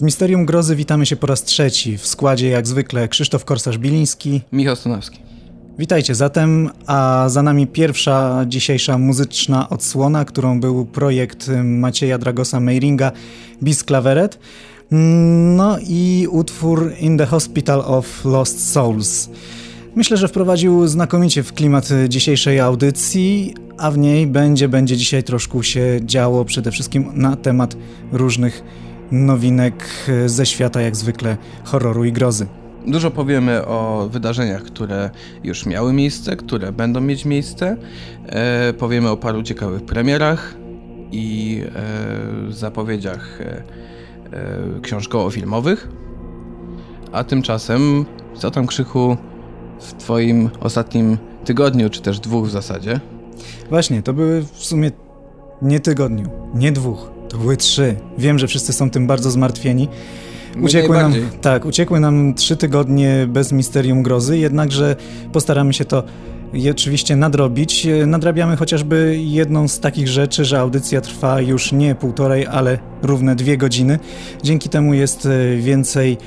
W Misterium Grozy witamy się po raz trzeci. W składzie jak zwykle Krzysztof Korsarz-Biliński. Michał Stonowski. Witajcie zatem, a za nami pierwsza dzisiejsza muzyczna odsłona, którą był projekt Macieja Dragosa Meiringa Bis Claveret. No i utwór In the Hospital of Lost Souls. Myślę, że wprowadził znakomicie w klimat dzisiejszej audycji, a w niej będzie, będzie dzisiaj troszkę się działo przede wszystkim na temat różnych nowinek ze świata, jak zwykle, horroru i grozy. Dużo powiemy o wydarzeniach, które już miały miejsce, które będą mieć miejsce. E, powiemy o paru ciekawych premierach i e, zapowiedziach e, e książkowo-filmowych. A tymczasem, co tam Krzychu w Twoim ostatnim tygodniu, czy też dwóch w zasadzie? Właśnie, to były w sumie nie tygodniu, nie dwóch to były trzy. Wiem, że wszyscy są tym bardzo zmartwieni. Uciekły nam, tak, uciekły nam trzy tygodnie bez misterium grozy, jednakże postaramy się to oczywiście nadrobić. Nadrabiamy chociażby jedną z takich rzeczy, że audycja trwa już nie półtorej, ale równe dwie godziny. Dzięki temu jest więcej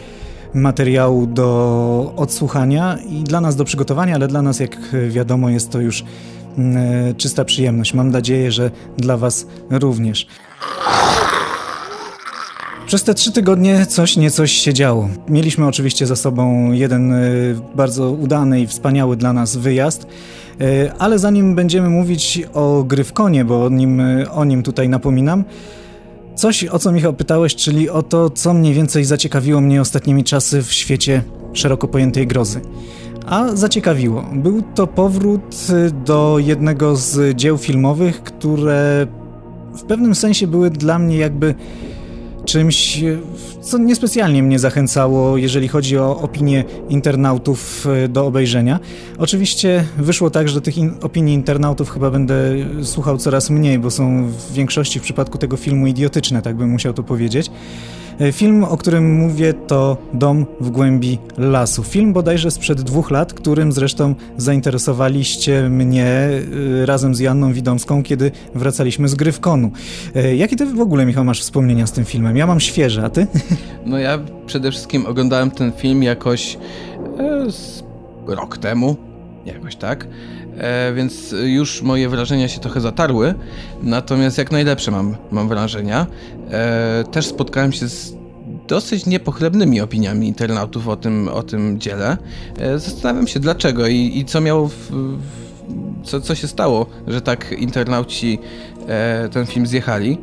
materiału do odsłuchania i dla nas do przygotowania, ale dla nas, jak wiadomo, jest to już mm, czysta przyjemność. Mam nadzieję, że dla Was również. Przez te trzy tygodnie coś niecoś się działo. Mieliśmy oczywiście za sobą jeden y, bardzo udany i wspaniały dla nas wyjazd, y, ale zanim będziemy mówić o Gryfkonie, bo o nim, y, o nim tutaj napominam, coś o co Michał pytałeś, czyli o to, co mniej więcej zaciekawiło mnie ostatnimi czasy w świecie szeroko pojętej grozy. A zaciekawiło. Był to powrót do jednego z dzieł filmowych, które w pewnym sensie były dla mnie jakby czymś, co niespecjalnie mnie zachęcało, jeżeli chodzi o opinie internautów e, do obejrzenia. Oczywiście wyszło tak, że tych in opinii internautów chyba będę słuchał coraz mniej, bo są w większości w przypadku tego filmu idiotyczne, tak bym musiał to powiedzieć. E, film, o którym mówię, to Dom w głębi lasu. Film bodajże sprzed dwóch lat, którym zresztą zainteresowaliście mnie e, razem z Janną Widomską, kiedy wracaliśmy z Gryfkonu. E, jakie ty w ogóle, Michał, masz wspomnienia z tym filmem? Ja mam świeże, a ty? No ja przede wszystkim oglądałem ten film jakoś e, rok temu, jakoś tak. E, więc już moje wrażenia się trochę zatarły, natomiast jak najlepsze mam, mam wrażenia. E, też spotkałem się z dosyć niepochlebnymi opiniami internautów o tym, o tym dziele. E, zastanawiam się dlaczego i, i co miało w, co, co się stało, że tak internauci e, ten film zjechali,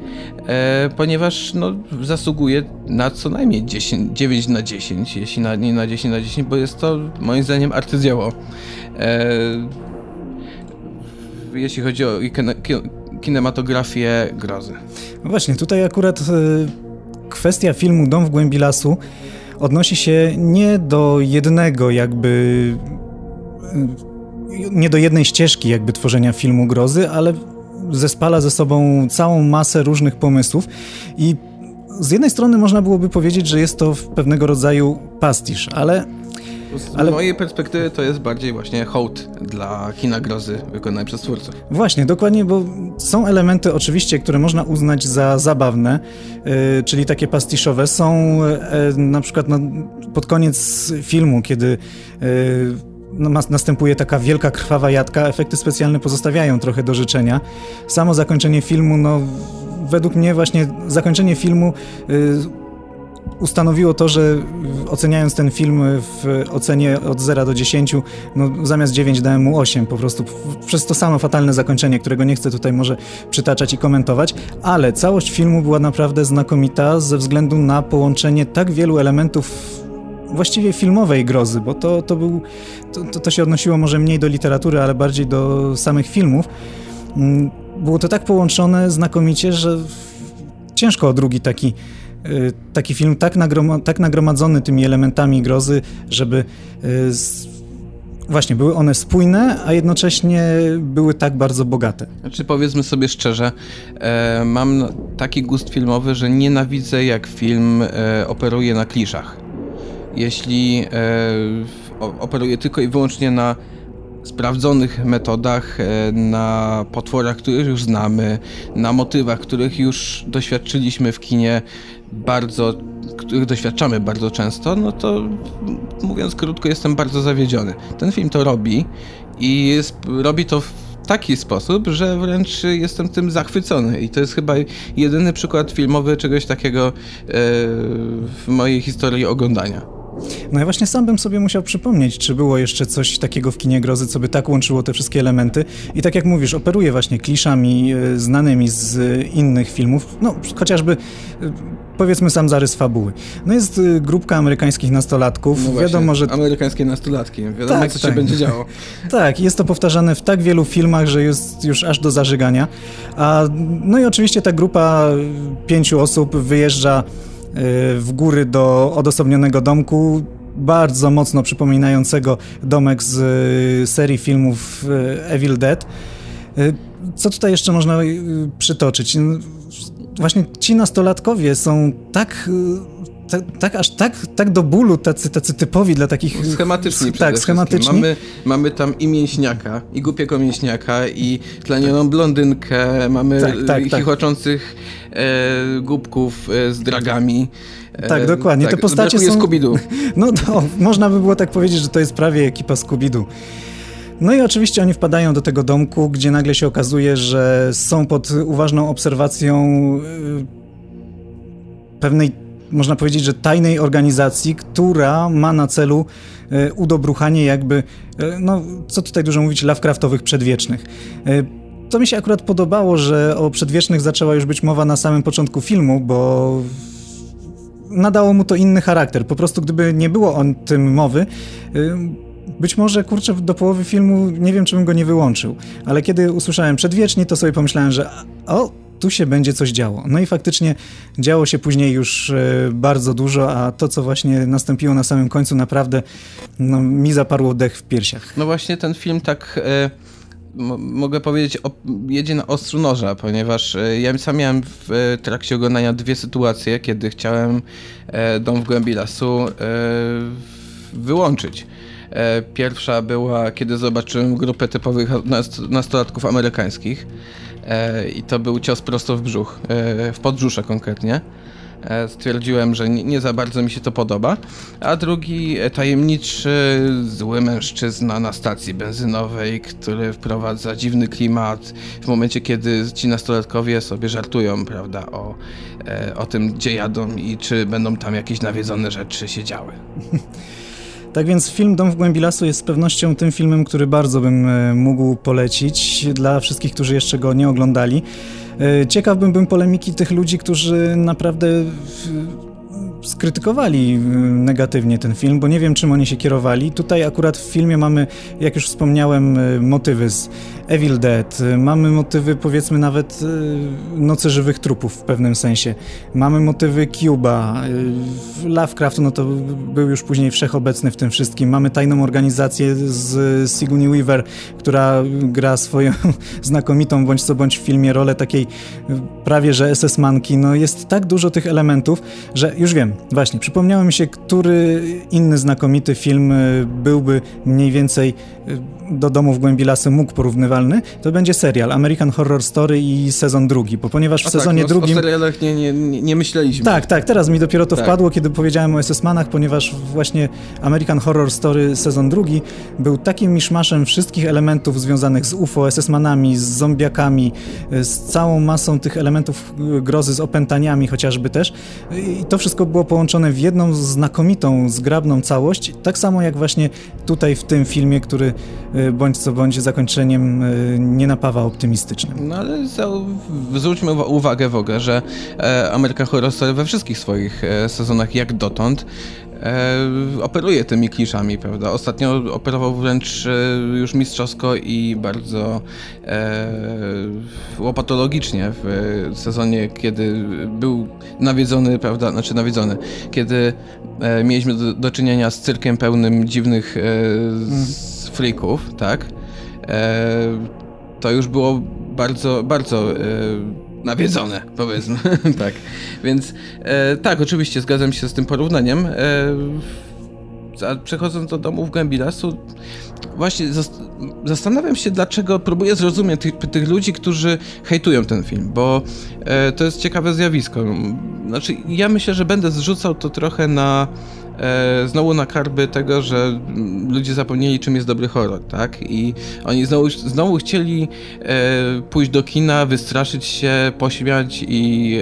e, ponieważ no, zasługuje na co najmniej 10, 9 na 10, jeśli na, nie na 10 na 10, bo jest to moim zdaniem arcydzieło. E, jeśli chodzi o kinematografię grozy. No właśnie, tutaj akurat e, kwestia filmu Dom w głębi lasu odnosi się nie do jednego jakby e, nie do jednej ścieżki jakby tworzenia filmu grozy, ale zespala ze sobą całą masę różnych pomysłów i z jednej strony można byłoby powiedzieć, że jest to pewnego rodzaju pastisz, ale z Ale... mojej perspektywy to jest bardziej właśnie hołd dla kina grozy wykonany przez twórców. Właśnie, dokładnie, bo są elementy oczywiście, które można uznać za zabawne, yy, czyli takie pastiszowe. Są yy, na przykład no, pod koniec filmu, kiedy yy, następuje taka wielka krwawa jadka, efekty specjalne pozostawiają trochę do życzenia. Samo zakończenie filmu, no według mnie właśnie zakończenie filmu ustanowiło to, że oceniając ten film w ocenie od 0 do 10, no zamiast 9 dałem mu 8 po prostu przez to samo fatalne zakończenie, którego nie chcę tutaj może przytaczać i komentować, ale całość filmu była naprawdę znakomita ze względu na połączenie tak wielu elementów właściwie filmowej grozy, bo to, to był, to, to się odnosiło może mniej do literatury, ale bardziej do samych filmów. Mm, było to tak połączone znakomicie, że ciężko o drugi taki taki film tak, nagrom tak nagromadzony tymi elementami grozy, żeby y, właśnie były one spójne, a jednocześnie były tak bardzo bogate. Znaczy powiedzmy sobie szczerze, e, mam taki gust filmowy, że nienawidzę jak film e, operuje na kliszach. Jeśli e, operuje tylko i wyłącznie na sprawdzonych metodach, e, na potworach, których już znamy, na motywach, których już doświadczyliśmy w kinie bardzo, których doświadczamy bardzo często, no to mówiąc krótko, jestem bardzo zawiedziony. Ten film to robi i jest, robi to w taki sposób, że wręcz jestem tym zachwycony i to jest chyba jedyny przykład filmowy czegoś takiego e, w mojej historii oglądania. No ja właśnie sam bym sobie musiał przypomnieć, czy było jeszcze coś takiego w kinie grozy, co by tak łączyło te wszystkie elementy. I tak jak mówisz, operuje właśnie kliszami e, znanymi z innych filmów, no chociażby e, powiedzmy sam zarys fabuły. No jest e, grupka amerykańskich nastolatków. No właśnie, wiadomo, że... Amerykańskie nastolatki. Wiadomo, tak, co tak. się będzie działo. tak, jest to powtarzane w tak wielu filmach, że jest już aż do zażygania. A, no i oczywiście ta grupa pięciu osób wyjeżdża w góry do odosobnionego domku, bardzo mocno przypominającego domek z y, serii filmów y, Evil Dead. Y, co tutaj jeszcze można przytoczyć? Właśnie ci nastolatkowie są tak tak, aż tak, tak do bólu tacy, tacy typowi dla takich... Schematyczni Tak, schematyczni. Mamy, mamy tam i mięśniaka, i głupiego mięśniaka, i tlenioną tak. blondynkę, mamy tak, tak, tak. chichoczących e, głupków e, z dragami. E, tak, dokładnie. Tak, Te postacie są... Scooby-Doo. No to można by było tak powiedzieć, że to jest prawie ekipa Scooby-Doo. No i oczywiście oni wpadają do tego domku, gdzie nagle się okazuje, że są pod uważną obserwacją e, pewnej, można powiedzieć, że tajnej organizacji, która ma na celu e, udobruchanie jakby, no co tutaj dużo mówić, Lovecraftowych przedwiecznych. To mi się akurat podobało, że o przedwiecznych zaczęła już być mowa na samym początku filmu, bo nadało mu to inny charakter. Po prostu gdyby nie było o tym mowy, być może, kurczę, do połowy filmu nie wiem, czy bym go nie wyłączył. Ale kiedy usłyszałem przedwieczni, to sobie pomyślałem, że o, tu się będzie coś działo. No i faktycznie działo się później już y, bardzo dużo, a to, co właśnie nastąpiło na samym końcu, naprawdę no, mi zaparło dech w piersiach. No właśnie ten film tak... Y mogę powiedzieć, jedzie na ostrzu noża, ponieważ e, ja sam miałem w e, trakcie oglądania dwie sytuacje, kiedy chciałem e, Dom w głębi lasu wyłączyć. Pierwsza była, kiedy zobaczyłem grupę typowych nastolatków amerykańskich i to był cios prosto w brzuch, w podbrzusze konkretnie. E, stwierdziłem, że nie, za bardzo mi się to podoba. A drugi e, tajemniczy, zły mężczyzna na stacji benzynowej, który wprowadza dziwny klimat w momencie, kiedy ci nastolatkowie sobie żartują, prawda, o, e, o tym, gdzie jadą i czy będą tam jakieś nawiedzone rzeczy się działy. Tak więc film Dom w głębi lasu jest z pewnością tym filmem, który bardzo bym mógł polecić dla wszystkich, którzy jeszcze go nie oglądali. E, ciekaw bym, bym polemiki tych ludzi, którzy naprawdę skrytykowali negatywnie ten film, bo nie wiem, czym oni się kierowali. Tutaj akurat w filmie mamy, jak już wspomniałem, e, motywy z Evil Dead, mamy motywy powiedzmy nawet Nocy Żywych Trupów w pewnym sensie, mamy motywy Cuba, Lovecraft no to był już później wszechobecny w tym wszystkim, mamy tajną organizację z Sigourney Weaver, która gra swoją znakomitą bądź co bądź w filmie rolę takiej prawie że SS-manki, no jest tak dużo tych elementów, że już wiem, właśnie, przypomniało mi się, który inny znakomity film byłby mniej więcej do domu w głębi lasy mógł porównywalny, to będzie serial American Horror Story i sezon drugi, bo ponieważ w A sezonie tak, no, drugim... O serialach nie, nie, nie myśleliśmy. Tak, tak, teraz mi dopiero to tak. wpadło, kiedy powiedziałem o SS-manach, ponieważ właśnie American Horror Story sezon drugi był takim miszmaszem wszystkich elementów związanych z UFO, SS-manami, z zombiakami, z całą masą tych elementów grozy, z opętaniami chociażby też i to wszystko było połączone w jedną znakomitą, zgrabną całość, tak samo jak właśnie tutaj w tym filmie, który Y, bądź co bądź zakończeniem y, nie napawa optymistycznym. No ale zwróćmy uwagę w ogóle, że e, American Horror Story we wszystkich swoich e, sezonach jak dotąd e, operuje tymi kliszami, prawda? Ostatnio operował wręcz e, już mistrzowsko i bardzo e, łopatologicznie w sezonie, kiedy był nawiedzony, prawda? Znaczy nawiedzony, kiedy e, mieliśmy do, do, czynienia z cyrkiem pełnym dziwnych mm freaków, tak, e, to już było bardzo, bardzo e, nawiedzone, powiedzmy, tak. Więc e, tak, oczywiście zgadzam się z tym porównaniem. E, a przechodząc do domu w głębi lasu, właśnie zastanawiam się, dlaczego próbuję zrozumieć tych, tych ludzi, którzy hejtują ten film, bo e, to jest ciekawe zjawisko. Znaczy, ja myślę, że będę zrzucał to trochę na e, znowu na karby tego, że ludzie zapomnieli, czym jest dobry horror, tak? I oni znowu, znowu chcieli e, pójść do kina, wystraszyć się, pośmiać i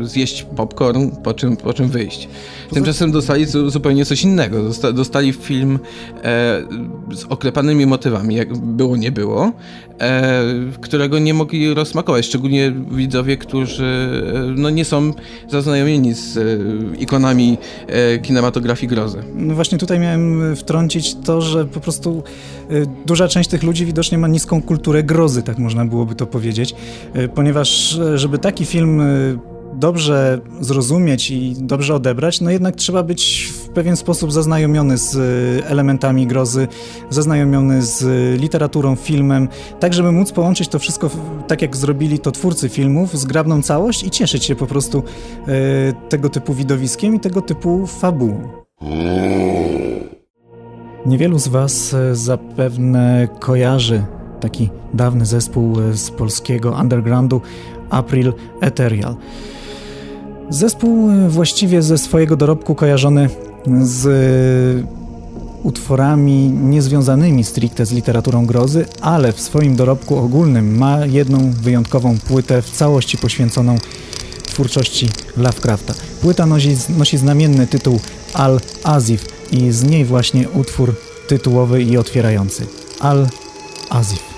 e, zjeść popcorn, po czym, po czym wyjść. Tymczasem dostali zupełnie coś innego. Dostali film e, z oklepanymi motywami, jak było, nie było, e, którego nie mogli rozsmakować, szczególnie widzowie, którzy no, nie są zaznajomieni z ikonami e, kinematografii grozy. No właśnie tutaj miałem wtrącić to, że po prostu e, duża część tych ludzi widocznie ma niską kulturę grozy, tak można byłoby to powiedzieć, ponieważ żeby taki film dobrze zrozumieć i dobrze odebrać, no jednak trzeba być pewien sposób zaznajomiony z elementami grozy, zaznajomiony z literaturą, filmem, tak żeby móc połączyć to wszystko, tak jak zrobili to twórcy filmów, zgrabną całość i cieszyć się po prostu tego typu widowiskiem i tego typu fabułą. Niewielu z Was zapewne kojarzy taki dawny zespół z polskiego undergroundu April Ethereal. Zespół właściwie ze swojego dorobku kojarzony z utworami niezwiązanymi stricte z literaturą grozy, ale w swoim dorobku ogólnym ma jedną wyjątkową płytę w całości poświęconą twórczości Lovecrafta. Płyta nosi, nosi znamienny tytuł Al-Azif i z niej właśnie utwór tytułowy i otwierający Al-Azif.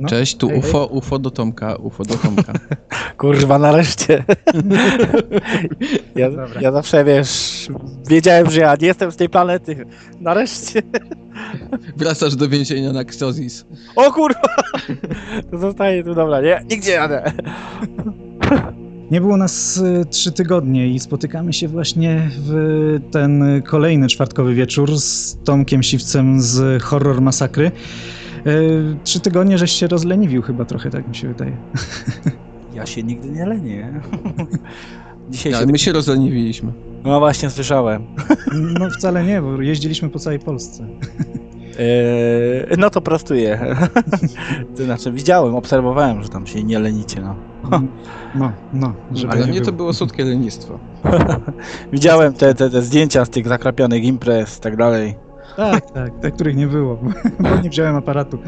No. Cześć, tu Hej, UFO, UFO do Tomka, UFO do Tomka. Kurwa, nareszcie. ja, Dobra. ja zawsze, wiesz, wiedziałem, że ja nie jestem z tej planety. Nareszcie. Wracasz do więzienia na Xozis. O kurwa! To zostaje tu, dobra, nie? Nigdzie jadę. Nie było nas y, trzy tygodnie i spotykamy się właśnie w ten kolejny czwartkowy wieczór z Tomkiem Siwcem z Horror Masakry. Y, Trzy tygodnie żeś się rozleniwił chyba trochę, tak mi się wydaje. Ja się nigdy nie lenię. Dzisiaj Ale się... my się rozleniwiliśmy. No właśnie, słyszałem. No wcale nie, bo jeździliśmy po całej Polsce. Eee, no to prostuję. to znaczy, widziałem, obserwowałem, że tam się nie lenicie, no. No, no, żeby Ale nie mnie to było. słodkie lenistwo. Widziałem te, te, te zdjęcia z tych zakrapionych imprez i tak dalej. Tak, tak, te, których nie było, bo nie wziąłem aparatu.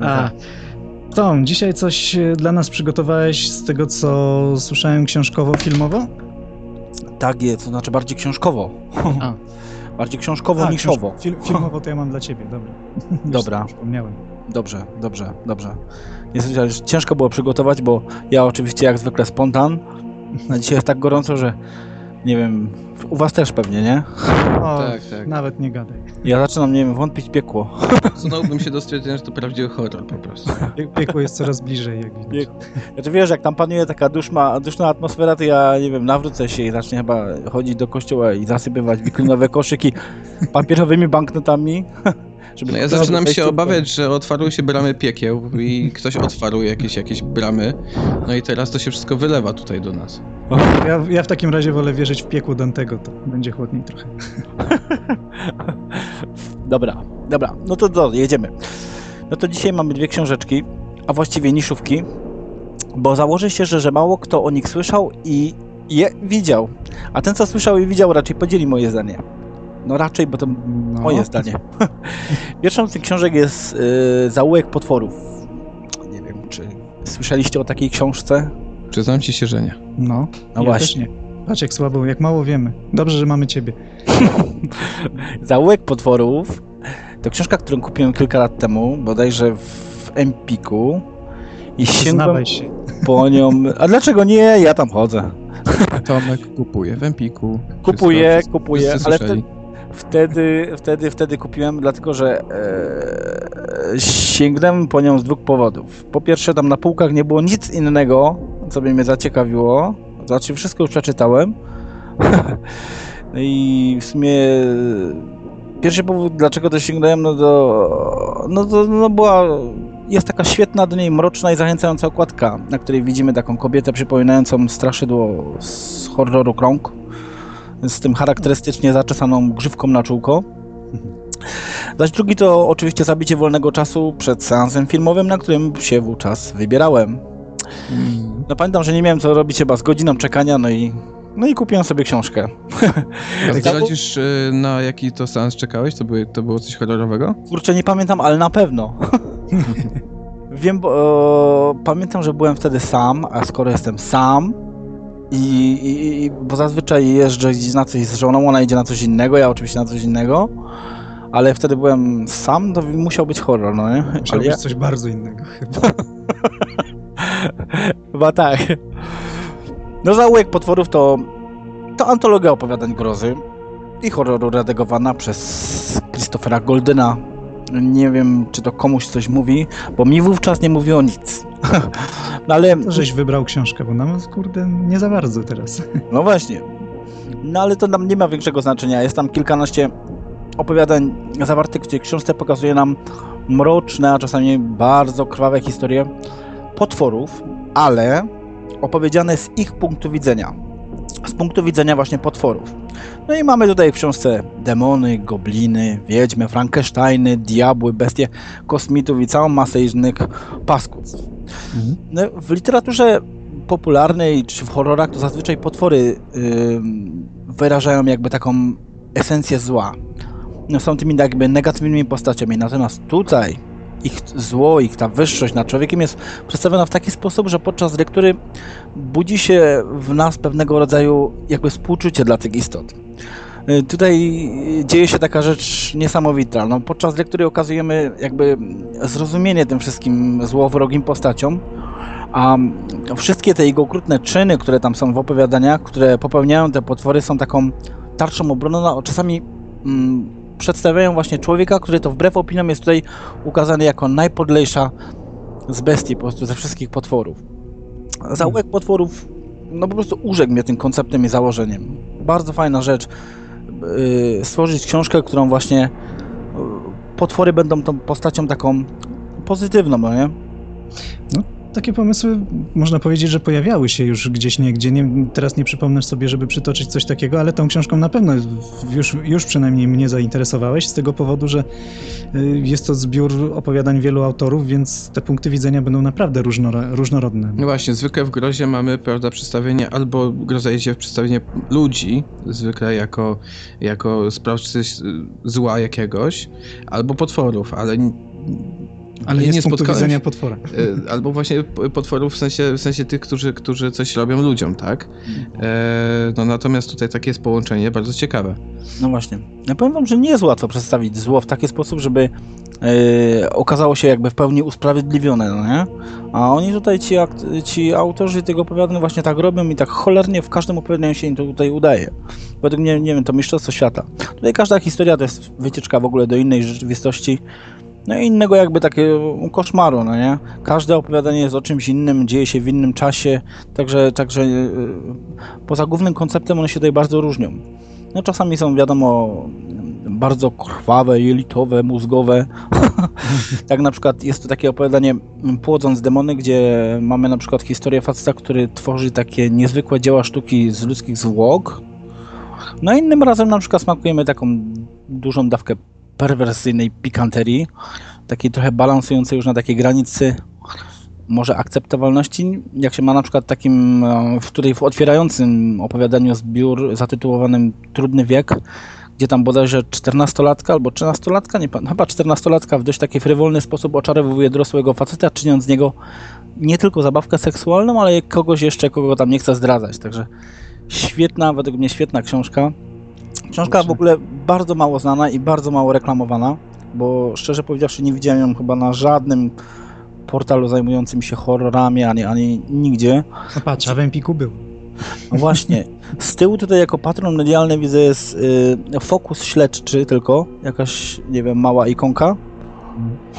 A, Tom, dzisiaj coś e, dla nas przygotowałeś z tego, co słyszałem książkowo-filmowo? Tak jest, to znaczy bardziej książkowo. A. bardziej książkowo A, niszowo. książ- Fil, filmowo to ja mam dla ciebie, dobra. Dobra. Już Przypomniałem. Dobrze, dobrze, dobrze. Niestety że ciężko było przygotować, bo ja oczywiście jak zwykle spontan. A dzisiaj jest tak gorąco, że nie wiem, u was też pewnie, nie? O, Tak, tak. Nawet nie gadaj. Ja zaczynam, nie wiem, wątpić w piekło. Zsunąłbym się do stwierdzenia, że to prawdziwy horror po prostu. Pie- Piekło jest coraz bliżej, jak widać. Znaczy wiesz, jak tam panuje taka duszna, duszna atmosfera, to ja, nie wiem, nawrócę się i zacznę chyba chodzić do kościoła i zasypywać wiklinowe koszyki papierowymi banknotami. Żeby No ja zaczynam się obawiać, że otwarły się bramy piekieł i ktoś otwarł jakieś, jakieś bramy. No i teraz to się wszystko wylewa tutaj do nas. Ja, ja w takim razie wolę wierzyć w piekło Dantego, to będzie chłodniej trochę. Dobra, dobra, no to do, jedziemy. No to dzisiaj mamy dwie książeczki, a właściwie niszówki, bo założę się, że, że mało kto o nich słyszał i je widział. A ten, co słyszał i widział, raczej podzieli moje zdanie. No raczej, bo to No, moje zdanie. Pierwszą z tych książek jest y, Zaułek potworów. Nie wiem, czy słyszeliście o takiej książce? Przyznam ci się, że nie. No, No ja właśnie. Patrz jak słabo, jak mało wiemy. Dobrze, że mamy ciebie. Zaułek potworów to książka, którą kupiłem kilka lat temu, bodajże w Empiku. I się. po nią. A dlaczego nie? Ja tam chodzę. Tomek kupuje w Empiku. Kupuję, wszyscy ale. Wtedy, wtedy, wtedy kupiłem, dlatego że e, sięgnąłem po nią z dwóch powodów. Po pierwsze, tam na półkach nie było nic innego, co by mnie zaciekawiło. Znaczy, wszystko już przeczytałem. i w sumie pierwszy powód, dlaczego to sięgnąłem, no to, no to no była, jest taka świetna, do niej mroczna i zachęcająca okładka, na której widzimy taką kobietę przypominającą straszydło z horroru Krąg z tym charakterystycznie zaczesaną grzywką na czółko. Zaś drugi to oczywiście zabicie wolnego czasu przed seansem filmowym, na którym się wówczas wybierałem. Mm. No pamiętam, że nie miałem co robić chyba z godziną czekania, no i, no i kupiłem sobie książkę. A Tak. zdradzisz, y, na jaki to seans czekałeś? To, były, to było coś horrorowego? Kurczę, nie pamiętam, ale na pewno. Wiem, bo e, pamiętam, że byłem wtedy sam, a skoro jestem sam i, i, bo zazwyczaj jeżdżę gdzieś na coś z żoną, ona idzie na coś innego, ja oczywiście na coś innego, ale wtedy byłem sam, to musiał być horror, no nie? Musiał Ale być ja, coś bardzo innego chyba. chyba tak. No Zaułek Potworów to, to antologia opowiadań grozy i horroru redagowana przez Christophera Goldena. Nie wiem, czy to komuś coś mówi, bo mi wówczas nie mówiło nic. No ale, To żeś wybrał książkę, bo nam, kurde, nie za bardzo teraz. no właśnie. No ale to nam nie ma większego znaczenia. Jest tam kilkanaście opowiadań zawartych w tej książce. Pokazuje nam mroczne, a czasami bardzo krwawe historie potworów, ale opowiedziane z ich punktu widzenia. Z punktu widzenia właśnie potworów. No i mamy tutaj w książce demony, gobliny, wiedźmy, frankensteiny, diabły, bestie, kosmitów i całą masę innych pasków. No, w literaturze popularnej czy w horrorach to zazwyczaj potwory ym, wyrażają jakby taką esencję zła. No, są tymi jakby negatywnymi postaciami. Natomiast tutaj ich zło, ich ta wyższość nad człowiekiem jest przedstawiona w taki sposób, że podczas lektury budzi się w nas pewnego rodzaju jakby współczucie dla tych istot. y, tutaj dzieje się taka rzecz niesamowita. No, podczas lektury okazujemy jakby zrozumienie tym wszystkim złowrogim postaciom, a wszystkie te jego okrutne czyny, które tam są w opowiadaniach, które popełniają te potwory, są taką tarczą obronną, a czasami mm, przedstawiają właśnie człowieka, który to wbrew opiniom jest tutaj ukazany jako najpodlejsza z bestii po prostu ze wszystkich potworów. Zaułek potworów no po prostu urzekł mnie tym konceptem i założeniem. Bardzo fajna rzecz. Yy, stworzyć książkę, którą właśnie yy, potwory będą tą postacią taką pozytywną, no nie? No, takie pomysły można powiedzieć, że pojawiały się już gdzieś niegdzie. Nie, teraz nie przypomnę sobie, żeby przytoczyć coś takiego, ale tą książką na pewno już, już przynajmniej mnie zainteresowałeś z tego powodu, że y, jest to zbiór opowiadań wielu autorów, więc te punkty widzenia będą naprawdę różnorodne. No właśnie, zwykle w grozie mamy, prawda, przedstawienie albo groza idzie w przedstawienie ludzi, zwykle jako, jako sprawcy zła jakiegoś, albo potworów, ale ale nie, nie z punktu widzenia potwora. E, albo właśnie potworów w sensie, w sensie tych, którzy, którzy coś robią ludziom, tak? E, no natomiast tutaj takie jest połączenie bardzo ciekawe. No właśnie. Ja powiem wam, że nie jest łatwo przedstawić zło w taki sposób, żeby e, okazało się jakby w pełni usprawiedliwione, no nie? A oni tutaj, ci, ci autorzy tego opowiadania właśnie tak robią i tak cholernie w każdym opowiadaniu się im to tutaj udaje. Według mnie, nie wiem, to mistrzostwo świata. Tutaj każda historia to jest wycieczka w ogóle do innej rzeczywistości, no i innego jakby takiego koszmaru, no nie? Każde opowiadanie jest o czymś innym, dzieje się w innym czasie, także, także e, poza głównym konceptem one się tutaj bardzo różnią. No czasami są, wiadomo, bardzo krwawe, jelitowe, mózgowe. tak na przykład jest to takie opowiadanie Płodząc demony, gdzie mamy na przykład historię faceta, który tworzy takie niezwykłe dzieła sztuki z ludzkich zwłok. No innym razem na przykład smakujemy taką dużą dawkę perwersyjnej pikanterii, takiej trochę balansującej już na takiej granicy może akceptowalności, jak się ma na przykład takim, e, w której w otwierającym opowiadaniu zbiór zatytułowanym Trudny wiek, gdzie tam bodajże 14-latka albo 13-latka, nie pamiętam, chyba 14-latka w dość taki frywolny sposób oczarowuje dorosłego faceta, czyniąc z niego nie tylko zabawkę seksualną, ale kogoś jeszcze, kogo tam nie chce zdradzać. Także świetna, według mnie świetna książka. Książka w ogóle bardzo mało znana i bardzo mało reklamowana, bo szczerze powiedziawszy nie widziałem ją chyba na żadnym portalu zajmującym się horrorami, ani, ani nigdzie. No patrz, a w Empiku był. No właśnie. Z tyłu tutaj jako patron medialny widzę jest y, fokus śledczy tylko, jakaś, nie wiem, mała ikonka.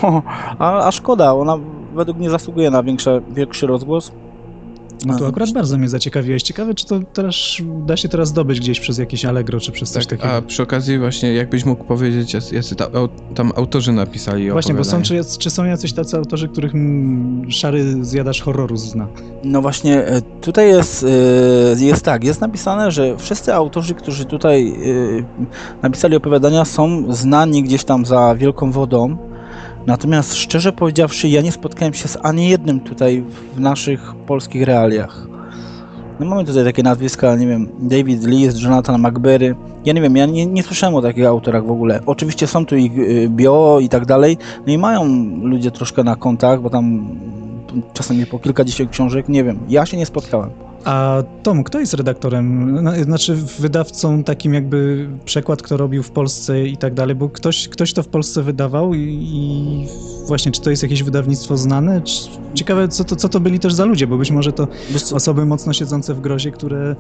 A, a szkoda, ona według mnie zasługuje na większe, większy rozgłos. No to akurat bardzo mnie zaciekawiłeś. Ciekawe, czy to teraz da się teraz zdobyć gdzieś przez jakieś Allegro, czy przez coś tak, takiego. A przy okazji właśnie, jakbyś mógł powiedzieć, jacy tam, tam autorzy napisali Właśnie, bo są, czy, czy są jacyś tacy autorzy, których szary zjadacz horroru zna? No właśnie, e, tutaj jest, e, jest tak, jest napisane, że wszyscy autorzy, którzy tutaj e, napisali opowiadania są znani gdzieś tam za wielką wodą, Natomiast szczerze powiedziawszy, ja nie spotkałem się z ani jednym tutaj w naszych polskich realiach. No mamy tutaj takie nazwiska, nie wiem, David Lee, Jonathan McBerry. Ja nie wiem, ja nie, nie słyszałem o takich autorach w ogóle. Oczywiście są tu ich y, bio i tak dalej, no i mają ludzie troszkę na kontach, bo tam czasami po kilkadziesiąt książek, nie wiem, ja się nie spotkałem. A Tom, kto jest redaktorem, znaczy wydawcą takim jakby przekład, kto robił w Polsce i tak dalej, bo ktoś, ktoś to w Polsce wydawał i, i właśnie, czy to jest jakieś wydawnictwo znane? Ciekawe, co to, co to byli też za ludzie, bo być może to osoby mocno siedzące w grozie, które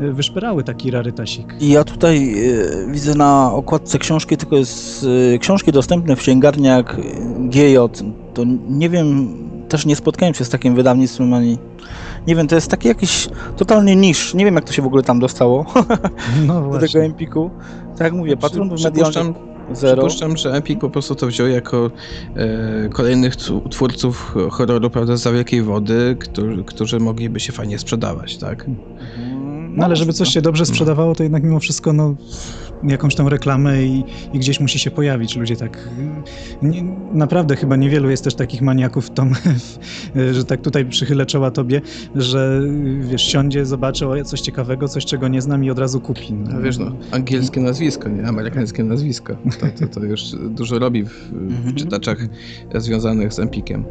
e, wyszperały taki rarytasik. I ja tutaj y, widzę na okładce książki, tylko jest y, książki dostępne w księgarniach GJ, to nie wiem, też nie spotkałem się z takim wydawnictwem ani nie wiem, to jest taki jakiś totalny nisz. Nie wiem, jak to się w ogóle tam dostało no do tego Empiku. Tak jak mówię, patron medialny zero. Przypuszczam, że Epic po prostu to wziął jako e, kolejnych twórców horroru, prawda, za wielkiej wody, którzy, którzy mogliby się fajnie sprzedawać, tak? No, no ale żeby coś się dobrze sprzedawało, to jednak mimo wszystko, no jakąś tą reklamę i, i, gdzieś musi się pojawić. Ludzie tak. Nie, naprawdę chyba niewielu jest też takich maniaków, Tom, że tak tutaj przychylę czoła tobie, że wiesz, siądzie, zobaczy o, coś ciekawego, coś czego nie znam i od razu kupi. No, wiesz, no, angielskie nazwisko, nie? Amerykańskie nazwisko. To, to, to już dużo robi w, w mhm. czytaczach związanych z Empikiem.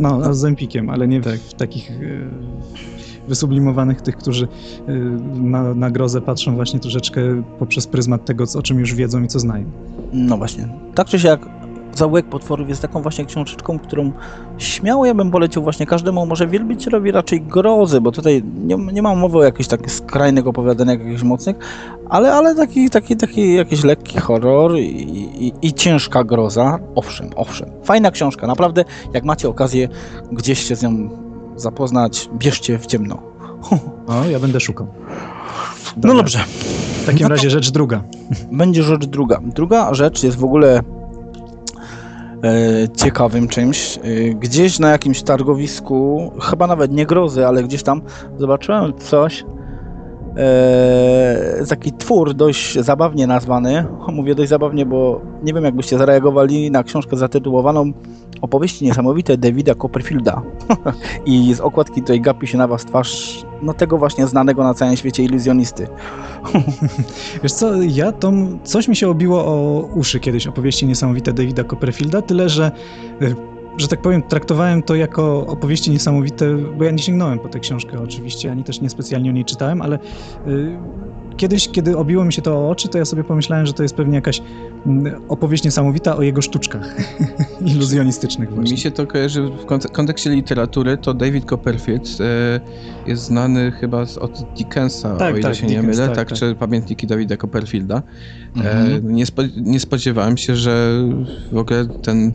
No, z Empikiem, ale nie tak. w takich wysublimowanych, tych, którzy y, na, na grozę patrzą właśnie troszeczkę poprzez pryzmat tego, o czym już wiedzą i co znają. No właśnie. Tak czy siak, Zaułek Potworów jest taką właśnie książeczką, którą śmiało ja bym polecił właśnie każdemu, może wielbicielowi raczej grozy, bo tutaj nie, nie mam mowy o jakichś takich skrajnych opowiadaniach, jakichś mocnych, ale, ale taki, taki, taki jakiś lekki horror i, i, i ciężka groza. Owszem, owszem. Fajna książka, naprawdę. Jak macie okazję gdzieś się z nią zapoznać, bierzcie w ciemno. O, ja będę szukał. Dobra. No dobrze. W takim razie rzecz druga. Będzie rzecz druga. Druga rzecz jest w ogóle e, ciekawym czymś. E, gdzieś na jakimś targowisku, chyba nawet nie grozy, ale gdzieś tam zobaczyłem coś. E, taki twór dość zabawnie nazwany. Mówię dość zabawnie, bo nie wiem, jakbyście zareagowali na książkę zatytułowaną Opowieści niesamowite Davida Copperfielda. I z okładki tutaj gapi się na was twarz no tego właśnie znanego na całym świecie iluzjonisty. Wiesz co, ja to coś mi się obiło o uszy kiedyś opowieści niesamowite Davida Copperfielda, tyle że y, że tak powiem, traktowałem to jako opowieści niesamowite, bo ja nie sięgnąłem po tę książkę oczywiście, ani też niespecjalnie o niej czytałem, ale y, kiedyś, kiedy obiło mi się to o oczy, to ja sobie pomyślałem, że to jest pewnie jakaś mm, opowieść niesamowita o jego sztuczkach iluzjonistycznych właśnie. Mi się to kojarzy w kontekście literatury, to David Copperfield e, jest znany chyba z, od Dickensa, tak, o ile tak, się Dickens, nie mylę, tak, tak, tak, czy pamiętniki Davida Copperfielda. E, mhm. nie, spo, nie spodziewałem się, że w ogóle ten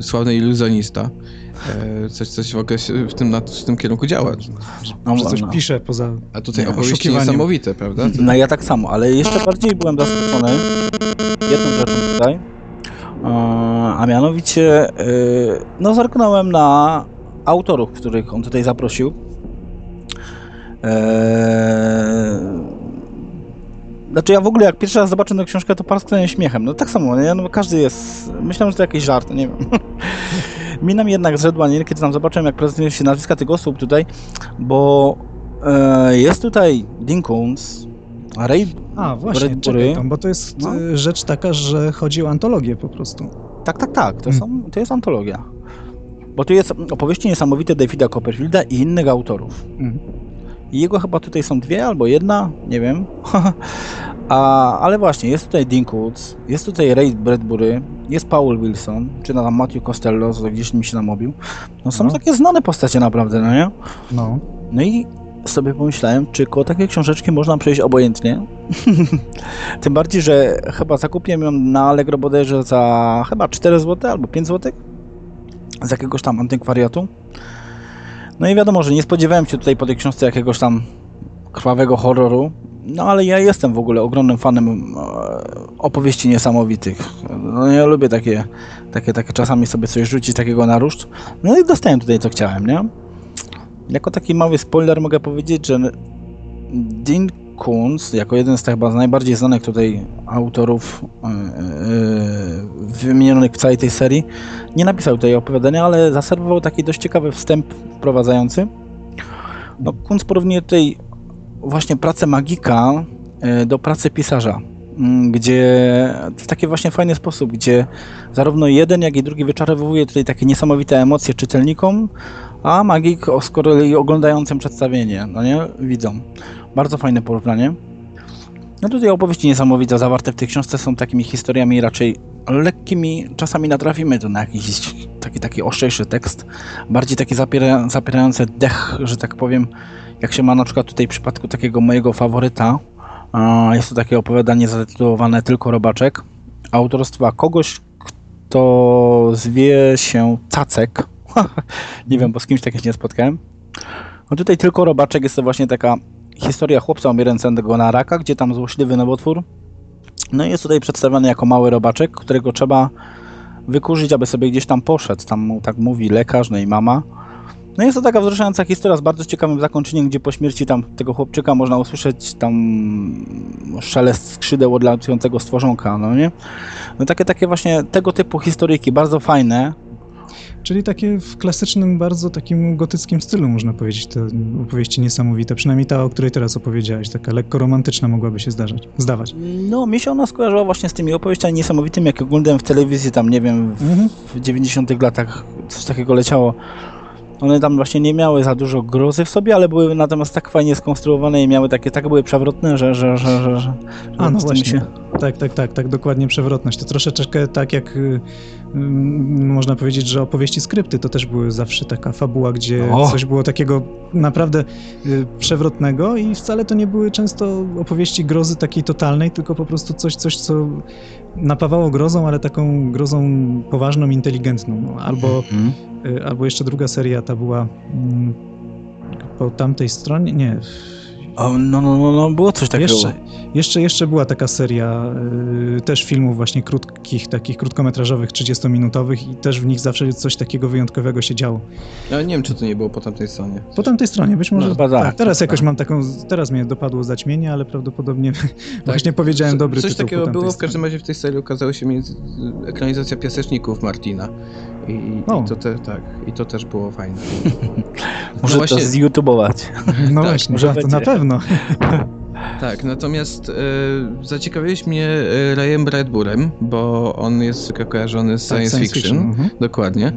sławny iluzjonista coś, coś w ogóle w tym, w tym kierunku działa. No, że coś no. pisze poza A tutaj opowieści niesamowite, prawda? No ja tak samo, ale jeszcze bardziej byłem zaskoczony jedną rzeczą tutaj, e, a mianowicie e, no zerknąłem na autorów, których on tutaj zaprosił. Znaczy ja w ogóle jak pierwszy raz zobaczyłem tę książkę, to parsknąłem śmiechem. No tak samo, nie? No, każdy jest... Myślałem, że to jakiś żart, nie wiem. Mi nam jednak zrzedła nie, kiedy tam zobaczyłem, jak prezentują się nazwiska tych osób tutaj, bo e, jest tutaj Dinkuns, Ray A, właśnie, czekaj tam, bo to jest no. E, rzecz taka, że chodzi o antologię po prostu. Tak, tak, tak, to, hmm. są, to jest antologia. Bo tu jest opowieści niesamowite Davida Copperfielda i innych autorów. Hmm. Jego chyba tutaj są dwie albo jedna, nie wiem. A, ale właśnie, jest tutaj Dean jest tutaj Ray Bradbury, jest Paul Wilson, czy tam Matthew Costello, co gdzieś mi się namówił. No są no. takie znane postacie naprawdę, no nie? No. No i sobie pomyślałem, czy koło takiej książeczki można przejść obojętnie. Tym bardziej, że chyba zakupiłem ją na Allegro bodajże za chyba 4 zł albo 5 zł z jakiegoś tam antykwariatu. No i wiadomo, że nie spodziewałem się tutaj po tej książce jakiegoś tam krwawego horroru, no ale ja jestem w ogóle ogromnym fanem e, opowieści niesamowitych. No ja lubię takie, takie, takie czasami sobie coś rzucić takiego na ruszt. No i dostałem tutaj co chciałem, nie? Jako taki mały spoiler mogę powiedzieć, że Dean Kuntz, jako jeden z tych chyba najbardziej znanych tutaj autorów yy, wymienionych w całej tej serii, nie napisał tutaj opowiadania, ale zaserwował taki dość ciekawy wstęp wprowadzający. No, Kuntz porównuje tutaj właśnie pracę magika e, do pracy pisarza, mm, gdzie w taki właśnie fajny sposób, gdzie zarówno jeden, jak i drugi wyczarowuje tutaj takie niesamowite emocje czytelnikom, a magik z kolei oglądającym przedstawienie, no nie, widzą. Bardzo fajne porównanie. No tutaj opowieści niesamowite zawarte w tej książce są takimi historiami raczej lekkimi, czasami natrafimy tu na jakiś taki, taki ostrzejszy tekst, bardziej taki zapiera, zapierający dech, że tak powiem, jak się ma na przykład tutaj w przypadku takiego mojego faworyta, jest to takie opowiadanie zatytułowane Tylko Robaczek, autorstwa kogoś, kto zwie się Cacek. nie wiem, bo z kimś takiego nie spotkałem. No tutaj Tylko Robaczek jest to właśnie taka historia chłopca umierającego na raka, gdzie tam złośliwy nowotwór. No i jest tutaj przedstawiony jako mały robaczek, którego trzeba wykurzyć, aby sobie gdzieś tam poszedł. Tam tak mówi lekarz, no i mama. No jest to taka wzruszająca historia z bardzo ciekawym zakończeniem, gdzie po śmierci tam tego chłopczyka można usłyszeć tam szelest skrzydeł odlatującego stworzonka, no nie? No takie, takie właśnie tego typu historyjki, bardzo fajne, Czyli takie w klasycznym, bardzo takim gotyckim stylu, można powiedzieć, te opowieści niesamowite. Przynajmniej ta, o której teraz opowiedziałeś, taka lekko romantyczna mogłaby się zdarzać, zdawać. No, mi się ona skojarzyła właśnie z tymi opowieściami niesamowitymi, jak oglądałem w telewizji, tam nie wiem, w, mhm. w 90 latach coś takiego leciało. One tam właśnie nie miały za dużo grozy w sobie, ale były natomiast tak fajnie skonstruowane i miały takie, tak były przewrotne, że, że, że, że, że A, no właśnie. Tak, tak, tak, tak, dokładnie przewrotność. To troszeczkę tak jak y, y, można powiedzieć, że opowieści skrypty to też były zawsze taka fabuła, gdzie O! coś było takiego naprawdę y, przewrotnego i wcale to nie były często opowieści grozy takiej totalnej, tylko po prostu coś, coś co napawało grozą, ale taką grozą poważną, inteligentną. No, albo, Mhm. y, albo jeszcze druga seria, ta była mm, po tamtej stronie, nie, O, no, no, no, no, było coś takiego. jeszcze, jeszcze, jeszcze była taka seria y, też filmów właśnie krótkich, takich krótkometrażowych, 30-minutowych i też w nich zawsze coś takiego wyjątkowego się działo. Ale nie wiem, czy to nie było po tamtej stronie. Po tamtej stronie, być może No, tak, teraz tak, jakoś tak. mam taką, teraz mnie dopadło zaćmienie, ale prawdopodobnie właśnie powiedziałem dobry Coś tytuł po takiego było, w każdym razie w tej serii ukazało się ekranizacja Piaseczników Martina. I, i, O. i, to te, tak, I to też było fajne. Muszę No właśnie- to zYouTubeować. No tak, właśnie, może to na pewno. Tak, natomiast e, zaciekawiłeś mnie e, Rayem Bradburem, bo on jest kojarzony z Tak, science, fiction. mhm. Dokładnie.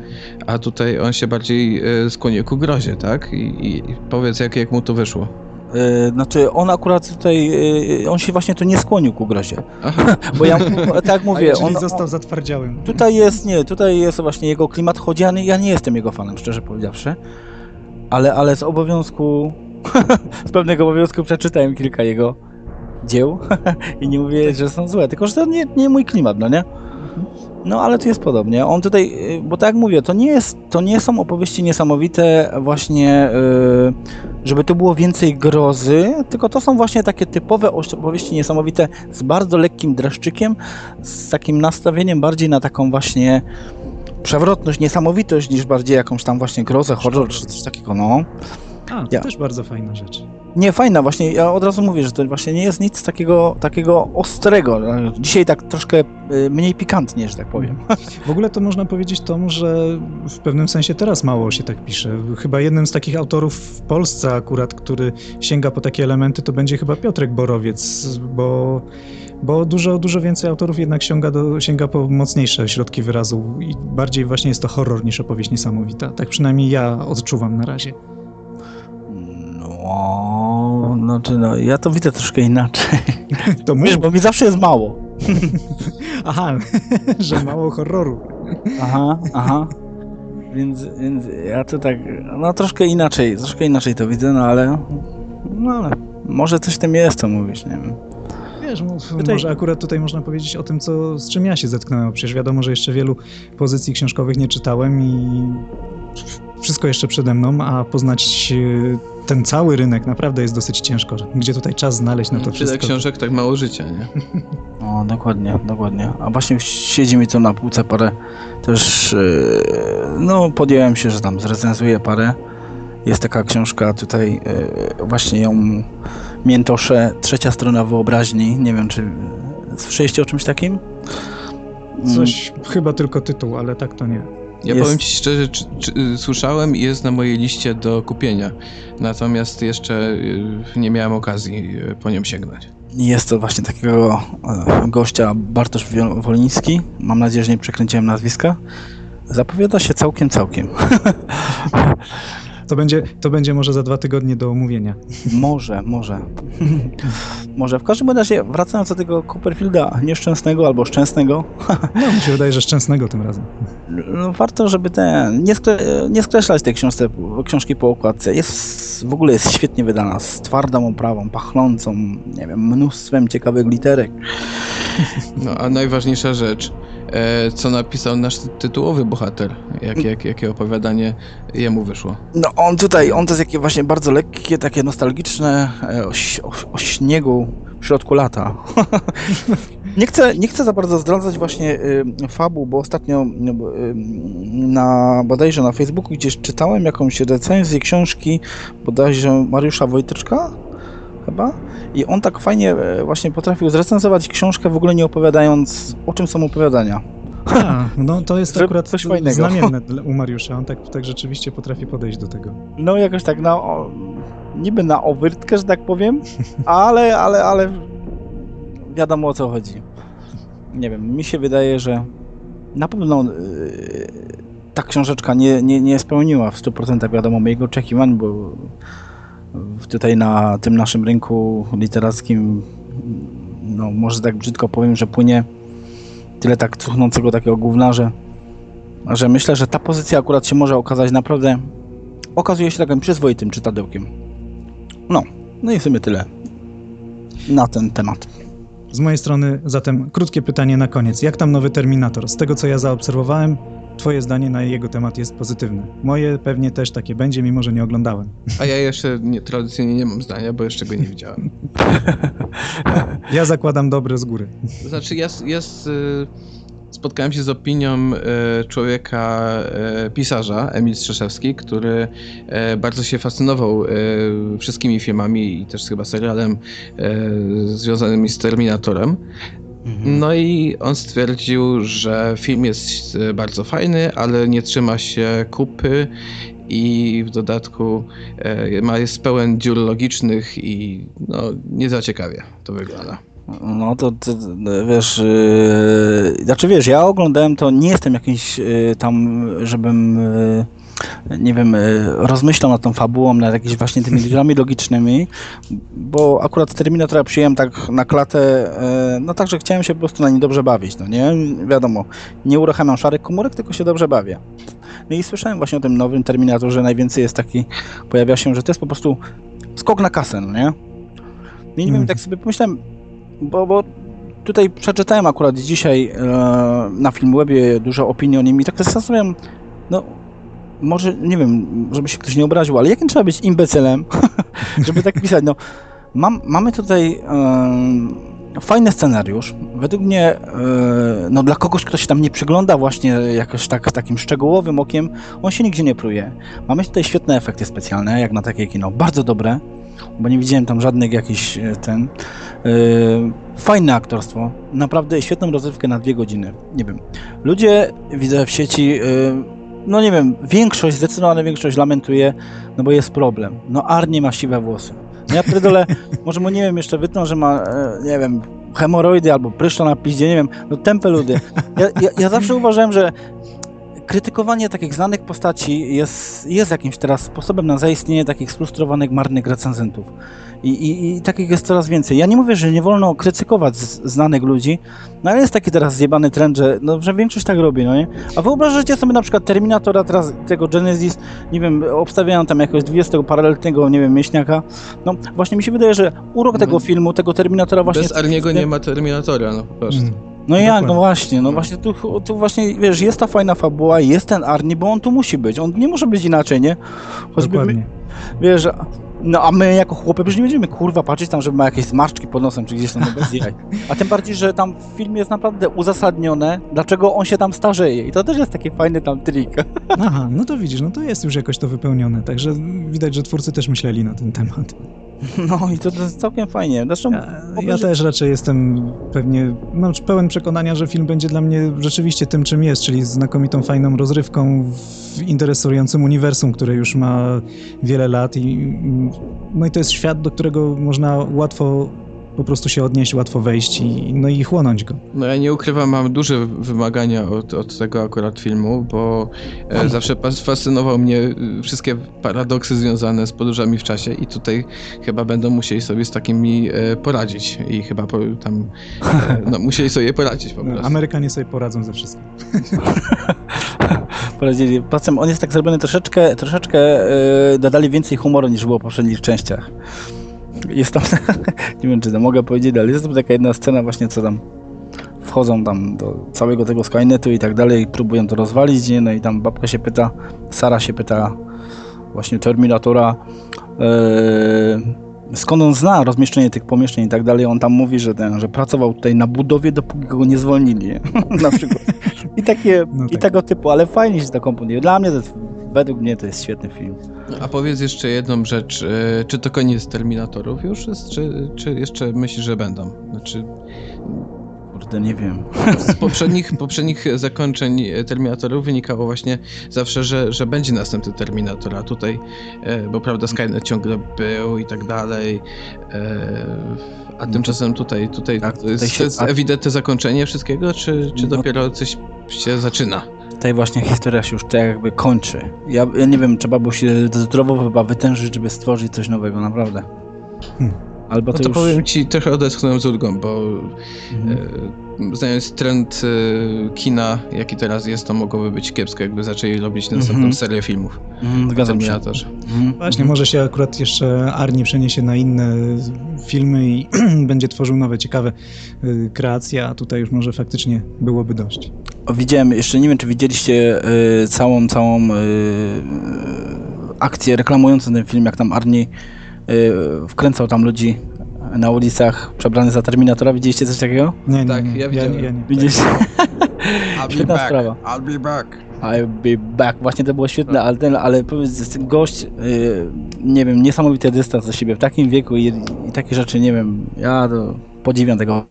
A tutaj on się bardziej e, skłonił ku grozie, tak? I, i powiedz, jak, jak mu to wyszło. Yy, znaczy, on akurat tutaj, yy, on się właśnie tu nie skłonił ku grozie. Aha, Bo ja, tak jak mówię, Czyli on, został zatwardziałym. Tutaj jest, nie, tutaj jest właśnie jego klimat, choć ja nie, ja nie jestem jego fanem, szczerze powiedziawszy, ale, ale z obowiązku, z pewnego obowiązku przeczytałem kilka jego dzieł i nie mówię, że są złe, tylko że to nie, nie mój klimat, no nie? No ale tu jest podobnie. On tutaj, y, bo tak jak mówię, to nie jest, to nie są opowieści niesamowite właśnie, y, żeby tu było więcej grozy, tylko to są właśnie takie typowe opowieści niesamowite z bardzo lekkim dreszczykiem, z takim nastawieniem bardziej na taką właśnie przewrotność, niesamowitość, niż bardziej jakąś tam właśnie grozę, horror czy coś takiego, no. A, to Ja. też bardzo fajna rzecz. Nie, fajna, właśnie ja od razu mówię, że to właśnie nie jest nic takiego, takiego ostrego. Dzisiaj tak troszkę y, mniej pikantnie, że tak powiem. W ogóle to można powiedzieć tomu, że w pewnym sensie teraz mało się tak pisze. Chyba jednym z takich autorów w Polsce akurat, który sięga po takie elementy, to będzie chyba Piotrek Borowiec, bo, bo dużo, dużo więcej autorów jednak sięga, do, sięga po mocniejsze środki wyrazu i bardziej właśnie jest to horror niż opowieść niesamowita. Tak przynajmniej ja odczuwam na razie. No, znaczy no, ja to widzę troszkę inaczej. To Wiesz, bo mi zawsze jest mało. aha, że mało horroru. Aha, aha. Więc, więc ja to tak, no troszkę inaczej, troszkę inaczej to widzę, no ale, no ale może coś w tym jest, co mówisz, nie wiem. Wiesz, Tutaj- może akurat tutaj można powiedzieć o tym, co, z czym ja się zetknąłem. Przecież wiadomo, że jeszcze wielu pozycji książkowych nie czytałem i wszystko jeszcze przede mną, a poznać ten cały rynek naprawdę jest dosyć ciężko. Gdzie tutaj czas znaleźć na to Tyle wszystko? książek, tak mało życia, nie? O, dokładnie, dokładnie. A właśnie siedzi mi tu na półce parę też, yy, no podjąłem się, że tam zrecenzuję parę. Jest taka książka tutaj, yy, właśnie ją miętoszę, trzecia strona wyobraźni. Nie wiem, czy słyszeliście o czymś takim? Coś, chyba tylko tytuł, ale tak to nie. Ja Jest- powiem ci szczerze, czy, czy, y, słyszałem i jest na mojej liście do kupienia. Natomiast jeszcze y, nie miałem okazji y, po nią sięgnąć. Jest to właśnie takiego e, gościa Bartosz Woliński. Mam nadzieję, że nie przekręciłem nazwiska. Zapowiada się całkiem, całkiem. To będzie, to będzie może za dwa tygodnie do omówienia. Może, może. może. W każdym razie, wracając do tego Copperfielda nieszczęsnego albo szczęsnego, No, mi się wydaje, że szczęsnego tym razem. no, warto, żeby ten, nie, skre, nie skreślać tej książce, książki po okładce. Jest, w ogóle jest świetnie wydana, z twardą oprawą, pachnącą, nie wiem, mnóstwem ciekawych literek. No a najważniejsza rzecz, co napisał nasz tytułowy bohater, jak, jak, jakie opowiadanie jemu wyszło. No on tutaj, on to jest takie właśnie bardzo lekkie, takie nostalgiczne e, o, o, o śniegu w środku lata. nie, chcę, nie chcę za bardzo zdradzać właśnie y, fabuł, bo ostatnio bo, y, na bodajże na Facebooku gdzieś czytałem jakąś recenzję książki bodajże Mariusza Wojtyczka chyba i on tak fajnie e, właśnie potrafił zrecenzować książkę w ogóle nie opowiadając o czym są opowiadania. A, no to jest akurat coś fajnego. znamienne u Mariusza. On tak, tak rzeczywiście potrafi podejść do tego. No jakoś tak na o, niby na owyrtkę, że tak powiem, ale, ale, ale wiadomo o co chodzi. Nie wiem, mi się wydaje, że na pewno yy, ta książeczka nie, nie, nie spełniła w 100% wiadomo moich oczekiwań, bo tutaj na tym naszym rynku literackim, no może tak brzydko powiem, że płynie tyle tak cuchnącego takiego gówna, że, że myślę, że ta pozycja akurat się może okazać naprawdę, okazuje się takim przyzwoitym czytadełkiem. No, no i w sumie tyle na ten temat. Z mojej strony zatem krótkie pytanie na koniec. Jak tam nowy Terminator? Z tego co ja zaobserwowałem, twoje zdanie na jego temat jest pozytywne. Moje pewnie też takie będzie, mimo że nie oglądałem. A ja jeszcze nie, tradycyjnie nie mam zdania, bo jeszcze go nie widziałem. ja zakładam dobre z góry. Znaczy jest, jest y, spotkałem się z opinią y, człowieka, y, pisarza, Emil Strzeszewski, który bardzo się fascynował wszystkimi filmami i też chyba serialem związanymi z Terminatorem. Mhm. No i on stwierdził, że film jest bardzo fajny, ale nie trzyma się kupy i w dodatku e, ma, jest pełen dziur logicznych i no, nie za ciekawie to wygląda. No to, to wiesz, yy, znaczy wiesz, ja oglądałem to, nie jestem jakiś yy, tam, żebym yy, nie wiem, rozmyślał nad tą fabułą, nad jakimiś właśnie tymi dziurami logicznymi, bo akurat Terminatora przyjąłem tak na klatę, no tak, że chciałem się po prostu na nim dobrze bawić, no nie? Wiadomo, nie uruchamiam szarych komórek, tylko się dobrze bawię. No i słyszałem właśnie o tym nowym Terminatorze, najwięcej jest taki, pojawia się, że to jest po prostu skok na kasę, no nie? No i nie wiem, tak sobie pomyślałem, bo, bo tutaj przeczytałem akurat dzisiaj e, na Filmwebie dużo opinii o nim i tak zastanawiam, no może, nie wiem, żeby się ktoś nie obraził, ale jakim trzeba być imbecylem, żeby tak pisać, no mam, mamy tutaj e, fajny scenariusz, według mnie e, no dla kogoś, kto się tam nie przygląda właśnie jakoś tak takim szczegółowym okiem, on się nigdzie nie pluje. Mamy tutaj świetne efekty specjalne, jak na takie kino, bardzo dobre, bo nie widziałem tam żadnych jakichś e, ten. Yy, fajne aktorstwo, naprawdę świetną rozrywkę na dwie godziny. Nie wiem. Ludzie widzę w sieci, no nie wiem, większość, zdecydowana większość lamentuje, no bo jest problem. No Arnie ma siwe włosy. No ja pierdolę, może mu nie wiem, jeszcze wytną, że ma, yy, nie wiem, hemoroidy albo pryszcza na piździe, nie wiem, no tempe ludy. Ja, ja, ja zawsze uważałem, że krytykowanie takich znanych postaci jest, jest jakimś teraz sposobem na zaistnienie takich sfrustrowanych, marnych recenzentów. I, i, I, takich jest coraz więcej. Ja nie mówię, że nie wolno krytykować z, znanych ludzi, no ale jest taki teraz zjebany trend, że, no, że większość tak robi, no nie? A wyobrażacie sobie na przykład Terminatora, teraz tego Genesis, nie wiem, obstawiają tam jakoś 20 paralelnego, nie wiem, mięśniaka. No właśnie mi się wydaje, że urok tego mm. filmu, tego Terminatora właśnie... Bez Arniego nie ma Terminatora, no po prostu. Mm. No jak, no właśnie, no właśnie tu, tu właśnie, wiesz, jest ta fajna fabuła, jest ten Arni, bo on tu musi być, on nie może być inaczej, nie? Choćby, Dokładnie. wiesz, no a my jako chłopy już nie będziemy kurwa patrzeć tam, żeby ma jakieś zmarszczki pod nosem, czy gdzieś tam no bez jaj. A tym bardziej, że tam w filmie jest naprawdę uzasadnione, dlaczego on się tam starzeje. I to też jest taki fajny tam trik. Aha, no to widzisz, no to jest już jakoś to wypełnione, także widać, że twórcy też myśleli na ten temat. No i to, to jest całkiem fajnie. Zresztą, ja, ja też raczej jestem pewnie, mam pełen przekonania, że film będzie dla mnie rzeczywiście tym, czym jest, czyli znakomitą, fajną rozrywką w interesującym uniwersum, które już ma wiele lat i no i to jest świat, do którego można łatwo po prostu się odnieść, łatwo wejść i, no i chłonąć go. No ja nie ukrywam, mam duże wymagania od, od tego akurat filmu, bo e, zawsze fascynował mnie e, wszystkie paradoksy związane z podróżami w czasie i tutaj chyba będą musieli sobie z takimi e, poradzić i chyba po, tam e, no, musieli sobie poradzić po prostu. Amerykanie sobie poradzą ze wszystkim. Poradzili. Poza on jest tak zrobiony troszeczkę, troszeczkę yy, dodali więcej humoru niż było w poprzednich częściach. Jest tam, nie wiem czy to mogę powiedzieć, ale jest tam taka jedna scena właśnie, co tam wchodzą tam do całego tego Skynetu i tak dalej, próbują to rozwalić, nie? no i tam babka się pyta, Sara się pyta właśnie Terminatora, yy, skąd on zna rozmieszczenie tych pomieszczeń i tak dalej, on tam mówi, że, ten, że pracował tutaj na budowie, dopóki go nie zwolnili, na przykład. I takie, no tak. i tego typu, ale fajnie się to komponuje. Dla mnie to według mnie to jest świetny film. A powiedz jeszcze jedną rzecz. E, czy to koniec Terminatorów już jest, czy, czy jeszcze myślisz, że będą? Znaczy... Kurde, nie wiem. Z poprzednich, poprzednich zakończeń Terminatorów wynikało właśnie zawsze, że, że będzie następny Terminator, a tutaj, e, bo prawda, Skynet ciągle był i tak dalej, e, a tymczasem tutaj, tutaj, tak, tutaj jest, się, jest ewidentne zakończenie wszystkiego, czy, czy no, dopiero coś się zaczyna? Tutaj właśnie historia się już tak jakby kończy. Ja, ja nie wiem, trzeba było się zdrowo chyba wytężyć, żeby stworzyć coś nowego, naprawdę. Hmm. Albo No to, to już... powiem ci, trochę odetchnąłem z ulgą, bo Mhm. e, znając trend e, kina, jaki teraz jest, to mogłoby być kiepsko, jakby zaczęli robić następną Mhm. serię filmów. Mhm, zgadzam się. Terminatorze. Mhm. Właśnie, może się akurat jeszcze Arni przeniesie na inne filmy i będzie tworzył nowe, ciekawe y, kreacje, a tutaj już może faktycznie byłoby dość. Widziałem, jeszcze nie wiem, czy widzieliście y, całą, całą y, akcję reklamującą ten film, jak tam Arnie y, wkręcał tam ludzi na ulicach przebrany za Terminatora. Widzieliście coś takiego? Nie, nie, Tak, nie, ja ja, widziałem. ja nie. Widzieliście? I'll be Świetna back. sprawa. I'll be back. I'll be back. Właśnie to było świetne, ale, ten, ale powiedz, gość, y, nie wiem, niesamowity dystans do siebie w takim wieku i, i takie rzeczy, nie wiem, ja to podziwiam tego.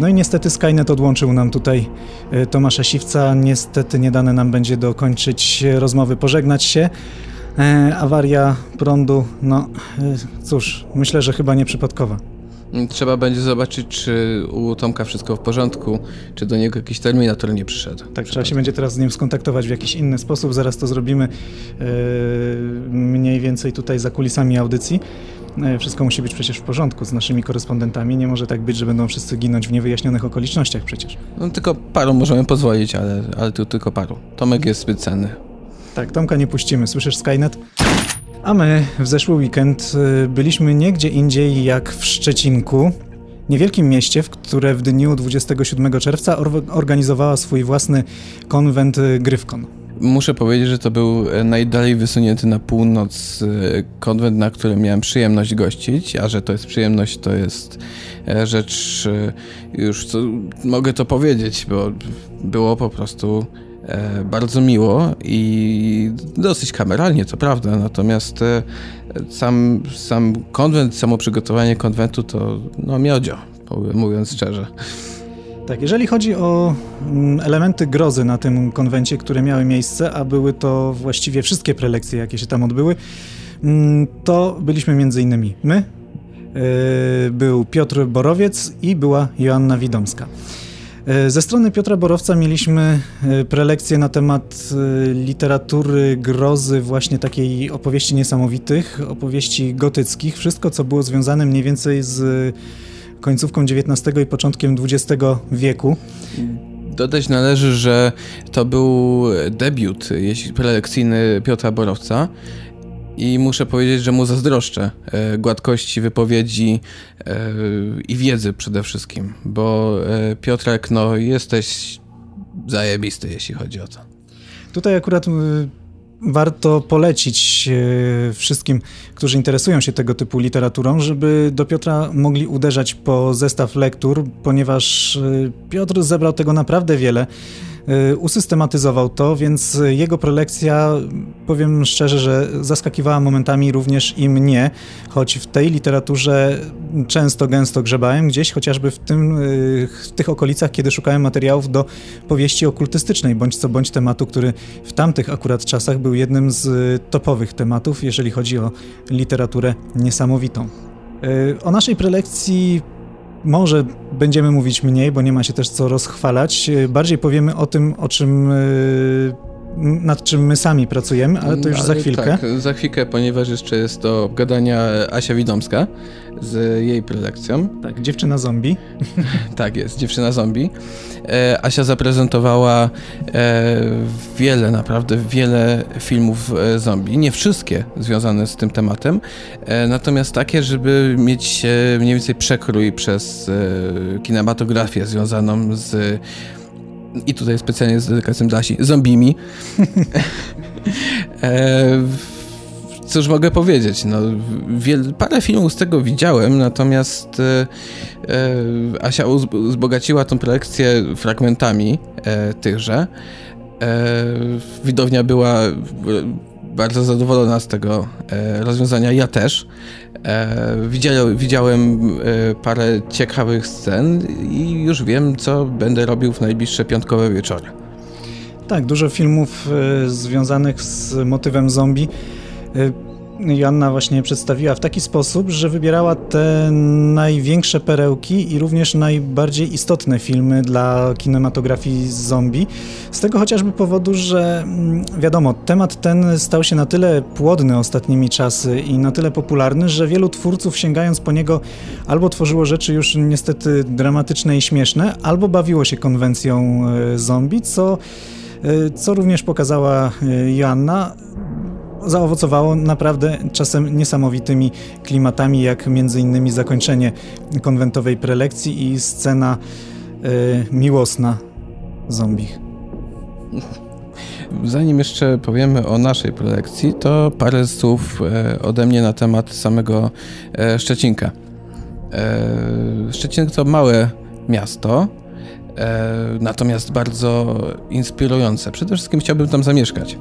No i niestety Skynet odłączył nam tutaj y, Tomasza Siwca. Niestety nie dane nam będzie dokończyć y, rozmowy, pożegnać się. E, awaria prądu, no y, cóż, myślę, że chyba nieprzypadkowa. Trzeba będzie zobaczyć, czy u Tomka wszystko w porządku, czy do niego jakiś terminator nie przyszedł. Tak, trzeba się będzie teraz z nim skontaktować w jakiś inny sposób. Zaraz to zrobimy e, mniej więcej tutaj za kulisami audycji. E, Wszystko musi być przecież w porządku z naszymi korespondentami. Nie może tak być, że będą wszyscy ginąć w niewyjaśnionych okolicznościach przecież. No tylko paru możemy pozwolić, ale, ale tu tylko paru. Tomek jest zbyt cenny. Tak, Tomka nie puścimy. Słyszysz Skynet? A my w zeszły weekend y, byliśmy nie gdzie indziej jak w Szczecinku, niewielkim mieście, w które w dniu 27 czerwca or- organizowała swój własny konwent Gryfkon. Muszę powiedzieć, że to był e, najdalej wysunięty na północ e, konwent, na którym miałem przyjemność gościć, a że to jest przyjemność, to jest e, rzecz już, co, mogę to powiedzieć, bo było po prostu bardzo miło i dosyć kameralnie, to prawda, natomiast sam, sam konwent, samo przygotowanie konwentu to no miodzio, mówiąc szczerze. Tak, jeżeli chodzi o mm, elementy grozy na tym konwencie, które miały miejsce, a były to właściwie wszystkie prelekcje, jakie się tam odbyły, mm, to byliśmy między innymi my, yy, był Piotr Borowiec i była Joanna Widomska. Yy, Ze strony Piotra Borowca mieliśmy yy, prelekcję na temat literatury grozy, właśnie takiej opowieści niesamowitych, opowieści gotyckich, wszystko co było związane mniej więcej z końcówką XIX i początkiem XX wieku. Dodać należy, że to był debiut jeśli prelekcyjny Piotra Borowca i muszę powiedzieć, że mu zazdroszczę e, gładkości wypowiedzi e, i wiedzy przede wszystkim, bo e, Piotrek, no jesteś zajebisty, jeśli chodzi o to. Tutaj akurat warto polecić y, wszystkim, którzy interesują się tego typu literaturą, żeby do Piotra mogli uderzać po zestaw lektur, ponieważ y, Piotr zebrał tego naprawdę wiele. Y, Usystematyzował to, więc jego prelekcja, powiem szczerze, że zaskakiwała momentami również i mnie, choć w tej literaturze często, gęsto grzebałem gdzieś, chociażby w, tym, y, w tych okolicach, kiedy szukałem materiałów do powieści okultystycznej, bądź co bądź tematu, który w tamtych akurat czasach był jednym z y, topowych tematów, jeżeli chodzi o literaturę niesamowitą. O naszej prelekcji może będziemy mówić mniej, bo nie ma się też co rozchwalać. Bardziej powiemy o tym, o czym, y, nad czym my sami pracujemy, ale to już za Ale chwilkę. Tak, za chwilkę, ponieważ jeszcze jest do obgadania Asia Widomska z jej prelekcją. Tak, dziewczyna zombie. Tak jest, dziewczyna zombie. E, Asia zaprezentowała e, wiele, naprawdę wiele filmów e, zombie. Nie wszystkie związane z tym tematem, natomiast takie, żeby mieć mniej więcej przekrój przez kinematografię związaną z. I tutaj specjalnie z dedykacją dla Asi, zombimi. e, Cóż mogę powiedzieć? No, wiel, parę filmów z tego widziałem, natomiast e, e, Asia wzbogaciła tą prelekcję fragmentami e, tychże. E, widownia była bardzo zadowolona z tego e, rozwiązania, ja też. E, widziałem, widziałem e, parę ciekawych scen i już wiem, co będę robił w najbliższe piątkowe wieczory. Tak, dużo filmów y, związanych z motywem zombie. Joanna właśnie przedstawiła w taki sposób, że wybierała te największe perełki i również najbardziej istotne filmy dla kinematografii zombie. Z tego chociażby powodu, że mm, wiadomo, temat ten stał się na tyle płodny ostatnimi czasy i na tyle popularny, że wielu twórców sięgając po niego albo tworzyło rzeczy już niestety dramatyczne i śmieszne, albo bawiło się konwencją e, zombie, co e, co również pokazała e, Joanna zaowocowało naprawdę czasem niesamowitymi klimatami, jak między innymi zakończenie konwentowej prelekcji i scena y, miłosna zombich. Zanim jeszcze powiemy o naszej prelekcji, to parę słów e, ode mnie na temat samego e, Szczecinka. Szczecin to małe miasto, natomiast bardzo inspirujące. Przede wszystkim chciałbym tam zamieszkać.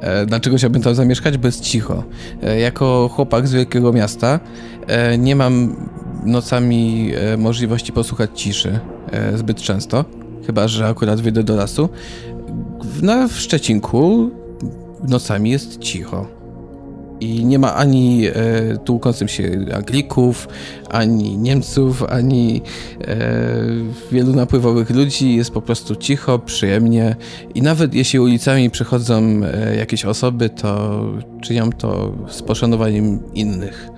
E, dlaczego chciałbym tam zamieszkać? Bo jest cicho. E, jako chłopak z wielkiego miasta e, nie mam nocami możliwości posłuchać ciszy zbyt często, chyba że akurat wyjdę do lasu. Na, w Szczecinku nocami jest cicho i nie ma ani e, tłukącym się Anglików, ani Niemców, ani e, wielu napływowych ludzi. Jest po prostu cicho, przyjemnie i nawet jeśli ulicami przechodzą e, jakieś osoby, to czynią to z poszanowaniem innych.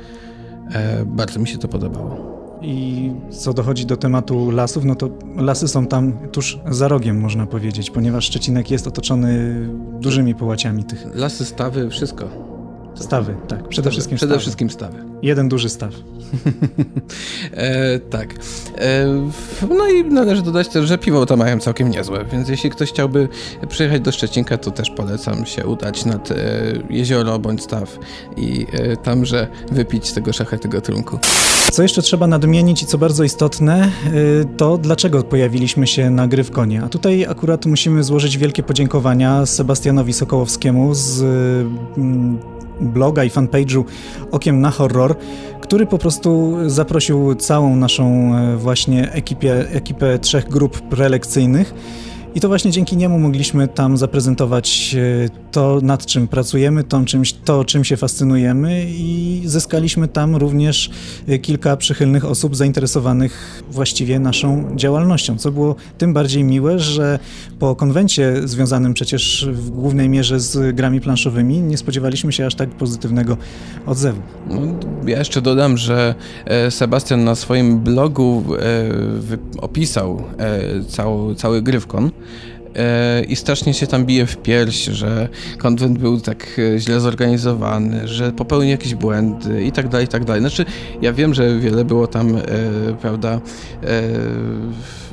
E, bardzo mi się to podobało. I co dochodzi do tematu lasów, no to lasy są tam tuż za rogiem, można powiedzieć, ponieważ Szczecinek jest otoczony dużymi połaciami tych. Lasy, stawy, wszystko. Stawy, tak. Przede wszystkim Przede stawy. wszystkim stawy. Jeden duży staw. e, tak. E, no i należy dodać też, że piwo tam mają całkiem niezłe, więc jeśli ktoś chciałby przyjechać do Szczecinka, to też polecam się udać nad e, jezioro bądź staw i e, tamże wypić tego szachetnego trunku. Co jeszcze trzeba nadmienić i co bardzo istotne, e, to dlaczego pojawiliśmy się na gry w konie. A tutaj akurat musimy złożyć wielkie podziękowania Sebastianowi Sokołowskiemu z mm, bloga i fanpage'u Okiem na Horror, który po prostu zaprosił całą naszą e, właśnie ekipę, ekipę trzech grup prelekcyjnych i to właśnie dzięki niemu mogliśmy tam zaprezentować e, to, nad czym pracujemy, to czymś, to, czym się fascynujemy i zyskaliśmy tam również e, kilka przychylnych osób zainteresowanych właściwie naszą działalnością, co było tym bardziej miłe, że po konwencie związanym przecież w głównej mierze z grami planszowymi nie spodziewaliśmy się aż tak pozytywnego odzewu. No, ja jeszcze dodam, że e, Sebastian na swoim blogu opisał cały, cały grywkon, E, i strasznie się tam bije w pierś, że konwent był tak e, źle zorganizowany, że popełnił jakieś błędy i tak dalej, i tak dalej. Znaczy, ja wiem, że wiele było tam, e, prawda, e,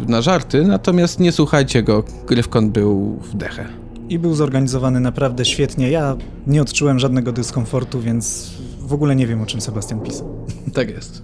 na żarty, natomiast nie słuchajcie go, Gryfkon był w dechę. I był zorganizowany naprawdę świetnie. Ja nie odczułem żadnego dyskomfortu, więc w ogóle nie wiem, o czym Sebastian pisał. Tak jest.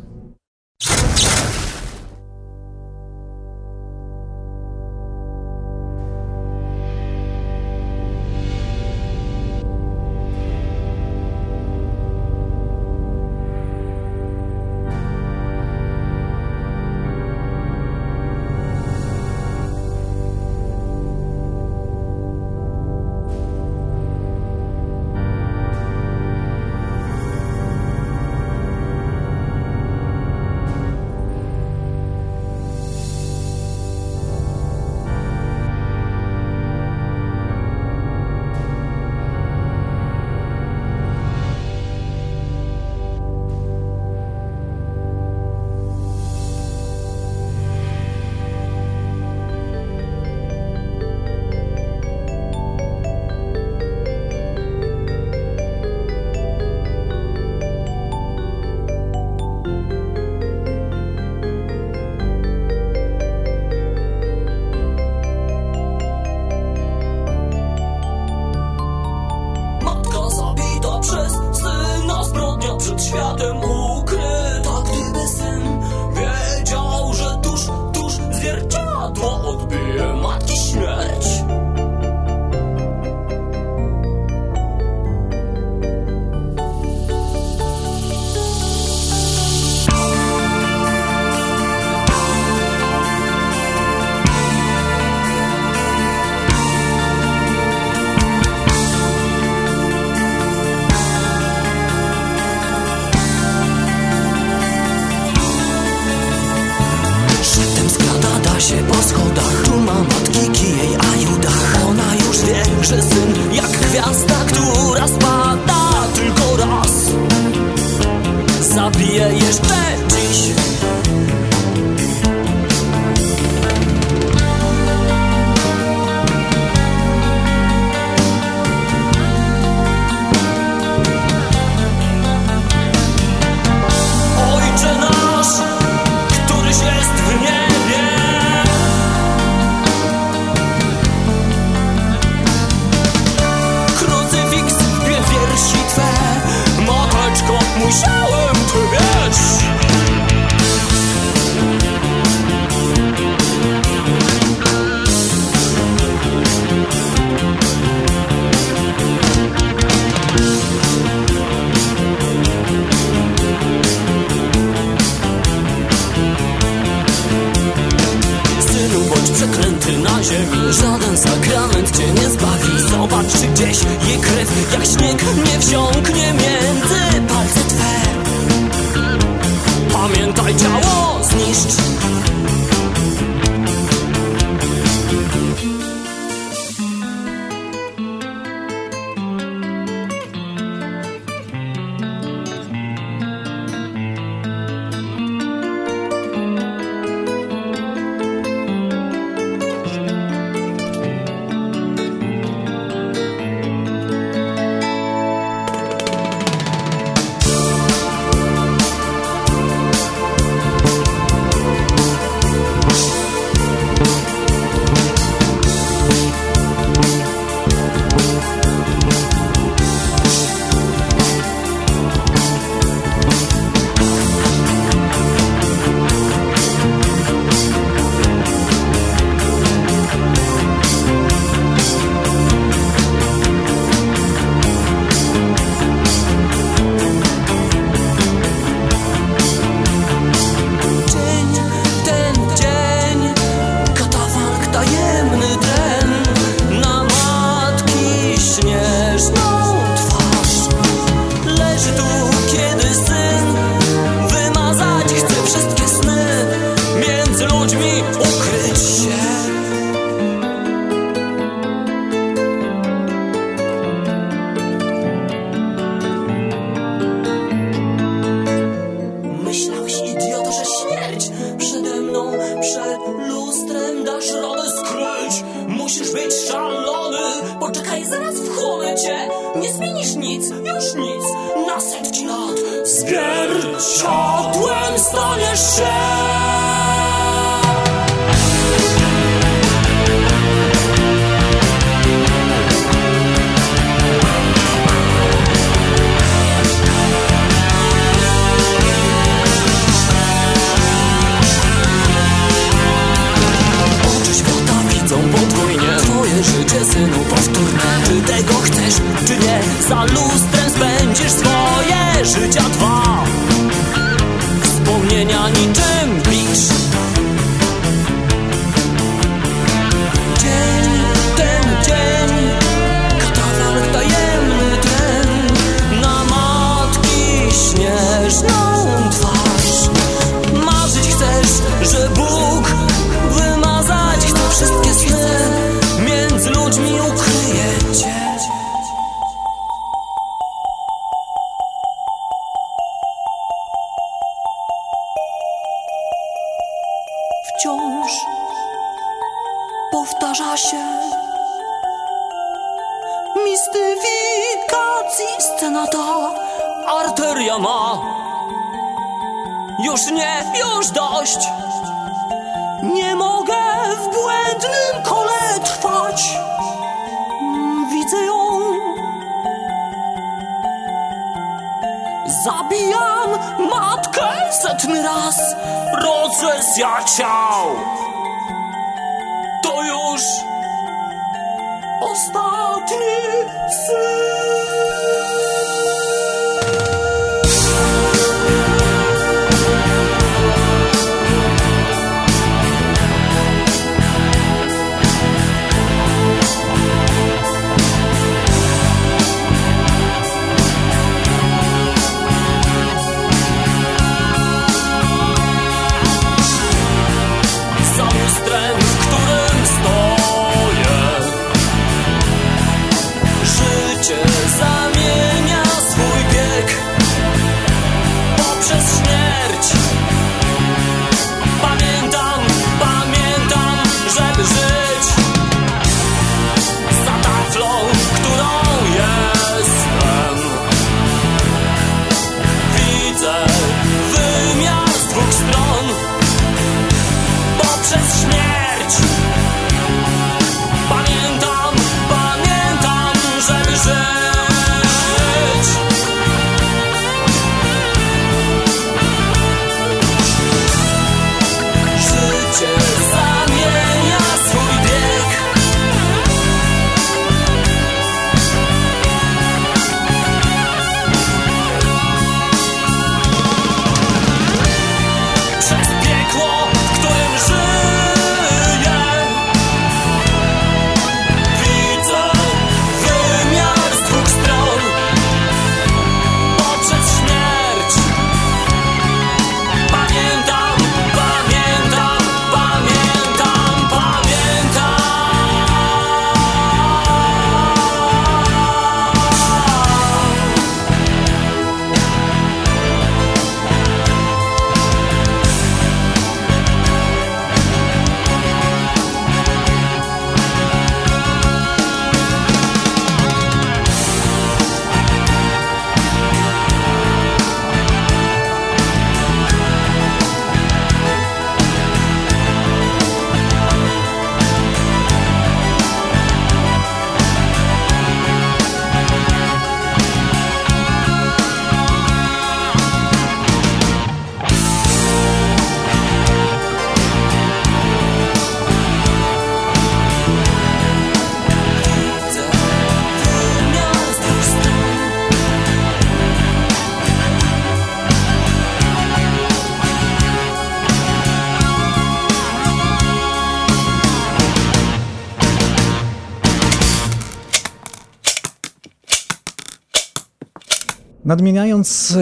Nadmieniając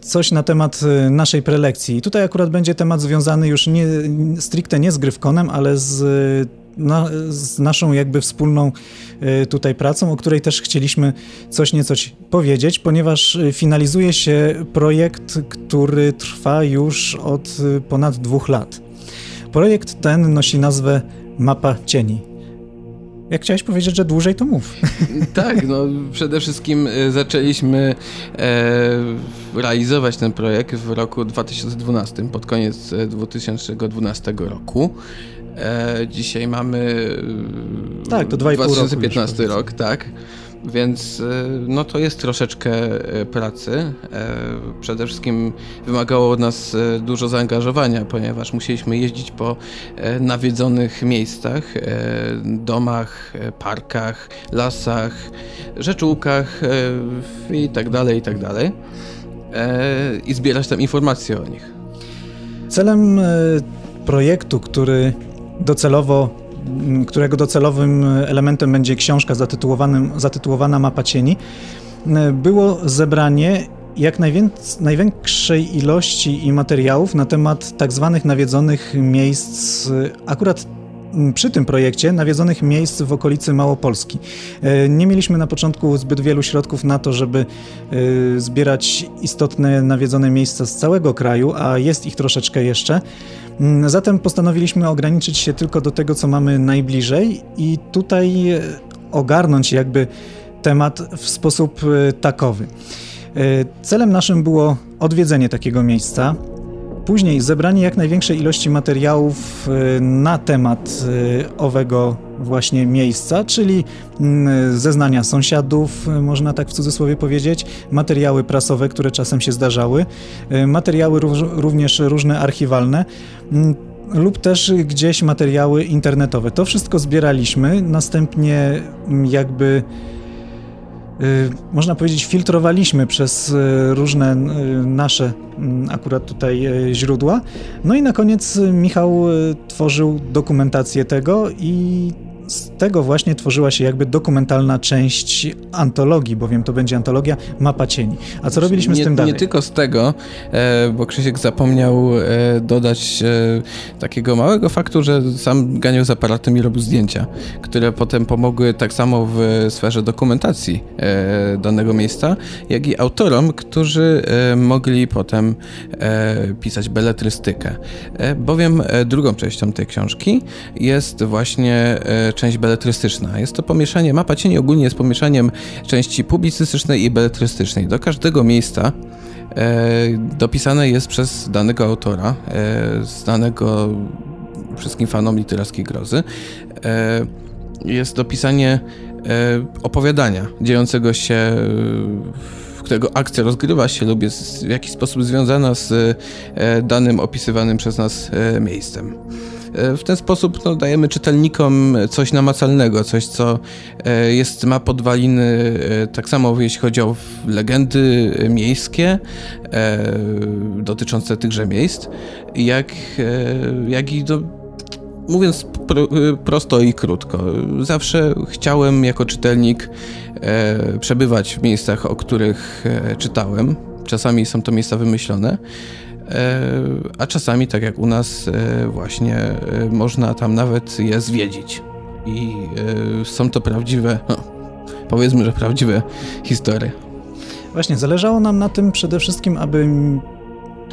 coś na temat naszej prelekcji. Tutaj akurat będzie temat związany już nie stricte nie z Gryfkonem, ale z na, z naszą jakby wspólną e, tutaj pracą, o której też chcieliśmy coś niecoś powiedzieć, ponieważ e, finalizuje się projekt, który trwa już od e, ponad dwóch lat. Projekt ten nosi nazwę Mapa Cieni. Jak chciałeś powiedzieć, że dłużej, to mów. Tak, no przede wszystkim zaczęliśmy e, realizować ten projekt w roku 2012, pod koniec 2012 roku. E, dzisiaj mamy tak, to 2015 rok, rok, tak. Więc e, no to jest troszeczkę e, pracy. E, przede wszystkim wymagało od nas dużo zaangażowania, ponieważ musieliśmy jeździć po nawiedzonych miejscach, domach, parkach, lasach, rzeczółkach i tak dalej, i tak dalej. I zbierać tam informacje o nich. Celem projektu, który docelowo, którego docelowym elementem będzie książka zatytułowana Mapa Cieni, było zebranie jak największej ilości i materiałów na temat tak zwanych nawiedzonych miejsc, akurat przy tym projekcie nawiedzonych miejsc w okolicy Małopolski. E, nie mieliśmy na początku zbyt wielu środków na to, żeby e, zbierać istotne nawiedzone miejsca z całego kraju, a jest ich troszeczkę jeszcze. Zatem postanowiliśmy ograniczyć się tylko do tego, co mamy najbliżej i tutaj e, ogarnąć jakby temat w sposób takowy. Celem naszym było odwiedzenie takiego miejsca, Później zebranie jak największej ilości materiałów y, na temat y, owego właśnie miejsca, czyli mm, zeznania sąsiadów, y, można tak w cudzysłowie powiedzieć, materiały prasowe, które czasem się zdarzały, materiały również różne archiwalne mm, lub też gdzieś materiały internetowe. To wszystko zbieraliśmy, następnie mm, jakby można powiedzieć, filtrowaliśmy przez y, różne y, nasze mm, akurat tutaj źródła. No i na koniec Michał tworzył dokumentację tego i z tego właśnie tworzyła się jakby dokumentalna część antologii, bowiem to będzie antologia Mapa Cieni. A co robiliśmy nie, z tym dalej? Nie tylko z tego, e, bo Krzysiek zapomniał e, dodać e, takiego małego faktu, że sam ganiał z aparatem i robił zdjęcia, które potem pomogły tak samo w sferze dokumentacji danego miejsca, jak i autorom, którzy mogli potem pisać beletrystykę. Bowiem drugą częścią tej książki jest właśnie część beletrystyczna. Jest to pomieszanie, mapa cieni ogólnie jest pomieszaniem części publicystycznej i beletrystycznej. Do każdego miejsca e, dopisane jest przez danego autora, e, znanego wszystkim fanom literackiej grozy. E, jest dopisanie e, opowiadania dziejącego się którego akcja rozgrywa się lub jest w jakiś sposób związana z e, danym opisywanym przez nas e, miejscem. W ten sposób no, dajemy czytelnikom coś namacalnego, coś, co e, jest, ma podwaliny e, tak samo jeśli chodzi o legendy miejskie e, dotyczące tychże miejsc, jak, jak i do mówiąc pro, prosto i krótko, zawsze chciałem jako czytelnik e, przebywać w miejscach, o których e, czytałem. Czasami są to miejsca wymyślone, E, a czasami, tak jak u nas, e, właśnie e, można tam nawet je zwiedzić. I są to prawdziwe, no, powiedzmy, że prawdziwe historie. Właśnie, zależało nam na tym przede wszystkim, aby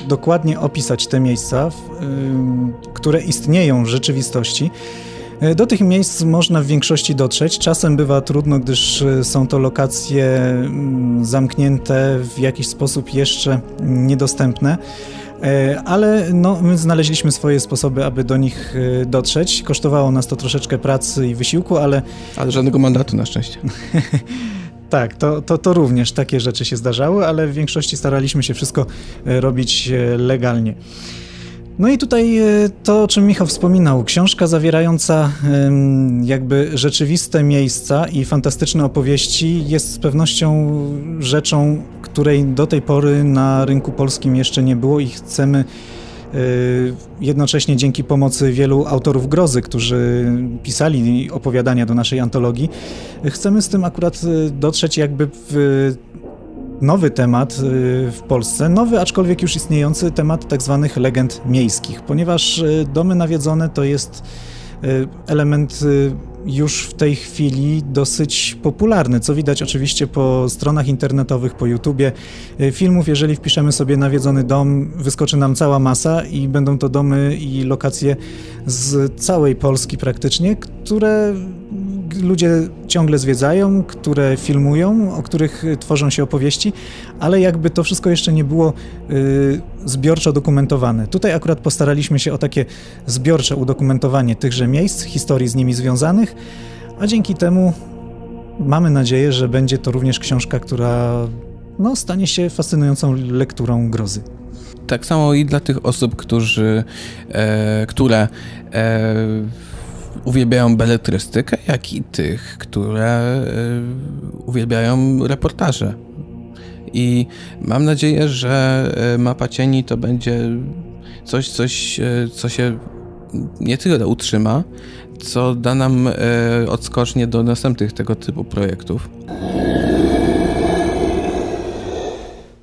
dokładnie opisać te miejsca, które istnieją w rzeczywistości. Do tych miejsc można w większości dotrzeć. Czasem bywa trudno, gdyż są to lokacje zamknięte, w jakiś sposób jeszcze niedostępne. E, ale no, my znaleźliśmy swoje sposoby, aby do nich e, dotrzeć. Kosztowało nas to troszeczkę pracy i wysiłku, ale... Ale żadnego mandatu na szczęście. Tak, to, to, to również takie rzeczy się zdarzały, ale w większości staraliśmy się wszystko e, robić legalnie. No i tutaj to, o czym Michał wspominał, książka zawierająca jakby rzeczywiste miejsca i fantastyczne opowieści jest z pewnością rzeczą której do tej pory na rynku polskim jeszcze nie było i chcemy y, jednocześnie dzięki pomocy wielu autorów grozy, którzy pisali opowiadania do naszej antologii, chcemy z tym akurat y, dotrzeć jakby w nowy temat w Polsce, nowy, aczkolwiek już istniejący temat tak zwanych legend miejskich, ponieważ domy nawiedzone to jest element już w tej chwili dosyć popularny, co widać oczywiście po stronach internetowych, po YouTubie. Y, filmów, jeżeli wpiszemy sobie nawiedzony dom, wyskoczy nam cała masa i będą to domy i lokacje z całej Polski praktycznie, które ludzie ciągle zwiedzają, które filmują, o których tworzą się opowieści, ale jakby to wszystko jeszcze nie było y, zbiorczo dokumentowane. Tutaj akurat postaraliśmy się o takie zbiorcze udokumentowanie tychże miejsc, historii z nimi związanych, a dzięki temu mamy nadzieję, że będzie to również książka, która no, stanie się fascynującą lekturą grozy. Tak samo i dla tych osób, którzy, e, które e, uwielbiają beletrystykę, jak i tych, które y, uwielbiają reportaże. I mam nadzieję, że y, Mapa Cieni to będzie coś, coś y, co się nie tyle utrzyma, co da nam odskocznie do następnych tego typu projektów.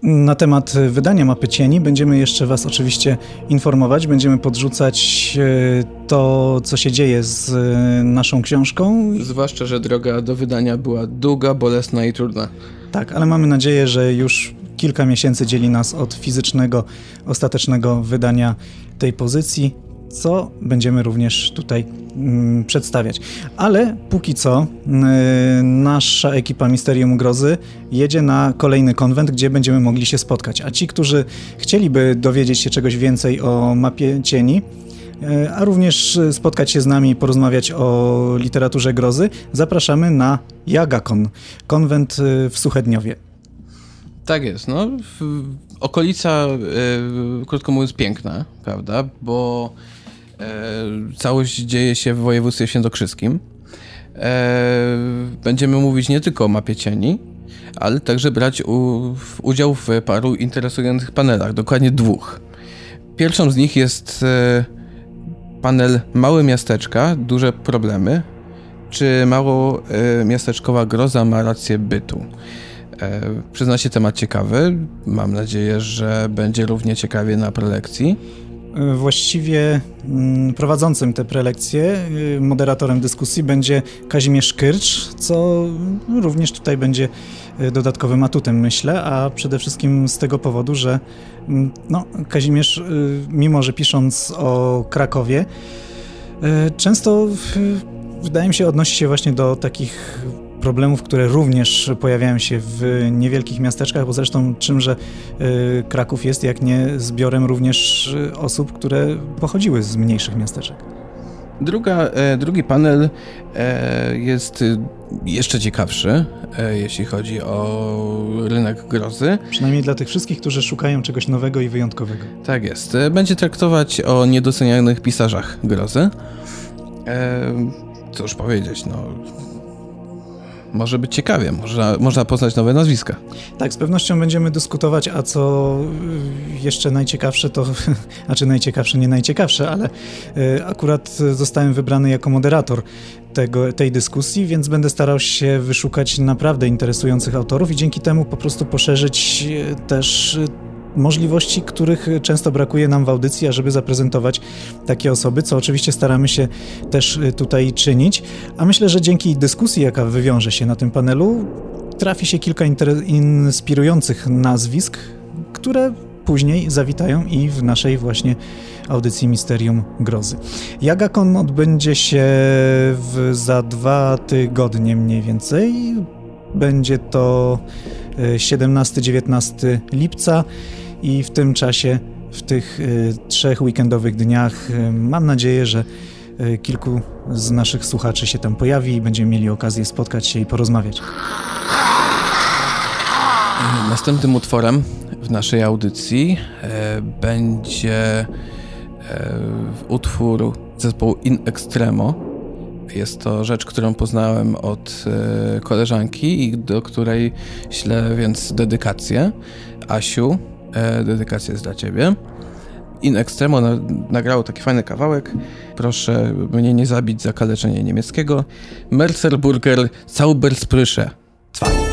Na temat wydania mapy cieni będziemy jeszcze Was oczywiście informować, będziemy podrzucać e, to, co się dzieje z e, naszą książką. Zwłaszcza, że droga do wydania była długa, bolesna i trudna. Tak, ale mamy nadzieję, że już kilka miesięcy dzieli nas od fizycznego, ostatecznego wydania tej pozycji co będziemy również tutaj mm, przedstawiać. Ale póki co y, nasza ekipa Misterium Grozy jedzie na kolejny konwent, gdzie będziemy mogli się spotkać. A ci, którzy chcieliby dowiedzieć się czegoś więcej o mapie cieni, y, a również spotkać się z nami i porozmawiać o literaturze grozy, zapraszamy na Jagakon, konwent y, w Suchedniowie. Tak jest, no. Okolica, krótko mówiąc, piękna, prawda? Bo całość dzieje się w województwie świętokrzyskim. E, będziemy mówić nie tylko o mapie cieni, ale także brać udział w paru interesujących panelach, dokładnie dwóch. Pierwszą z nich jest e, panel Małe miasteczka, duże problemy, czy mało miasteczkowa groza ma rację bytu. Przyzna się temat ciekawy, mam nadzieję, że będzie równie ciekawie na prelekcji. Właściwie mm, prowadzącym te prelekcje, y, moderatorem dyskusji będzie Kazimierz Kyrcz, co również tutaj będzie y, dodatkowym atutem, myślę, a przede wszystkim z tego powodu, że mm, no, Kazimierz, y, mimo że pisząc o Krakowie, często wydaje mi się odnosi się właśnie do takich problemów, które również pojawiają się w niewielkich miasteczkach, bo zresztą czymże y, Kraków jest, jak nie zbiorem również y, osób, które pochodziły z mniejszych miasteczek. Druga, e, drugi panel e, jest jeszcze ciekawszy, e, jeśli chodzi o rynek grozy. Przynajmniej dla tych wszystkich, którzy szukają czegoś nowego i wyjątkowego. Tak jest. Będzie traktować o niedocenianych pisarzach grozy. Cóż powiedzieć, no może być ciekawie, można, można poznać nowe nazwiska. Tak, z pewnością będziemy dyskutować, a co y, jeszcze najciekawsze, to, a czy najciekawsze, nie najciekawsze, ale y, akurat zostałem wybrany jako moderator tego, tej dyskusji, więc będę starał się wyszukać naprawdę interesujących autorów i dzięki temu po prostu poszerzyć y, też możliwości, których często brakuje nam w audycji, ażeby zaprezentować takie osoby, co oczywiście staramy się też y, tutaj czynić. A myślę, że dzięki dyskusji, jaka wywiąże się na tym panelu, trafi się kilka inspirujących nazwisk, które później zawitają i w naszej właśnie audycji Misterium Grozy. Jagakon odbędzie się w, za dwa tygodnie mniej więcej. Będzie to 17-19 y, lipca i w tym czasie, w tych y, trzech weekendowych dniach, y, mam nadzieję, że kilku z naszych słuchaczy się tam pojawi i będziemy mieli okazję spotkać się i porozmawiać. Następnym utworem w naszej audycji e, będzie e, utwór zespołu In Extremo. Jest to rzecz, którą poznałem od e, koleżanki i do której ślę więc dedykację. Asiu, E, dedykacja jest dla ciebie. In Extremo na, nagrało taki fajny kawałek. Proszę mnie nie zabić za kaleczenie niemieckiego. Mercerburger Zaubersprüche 2.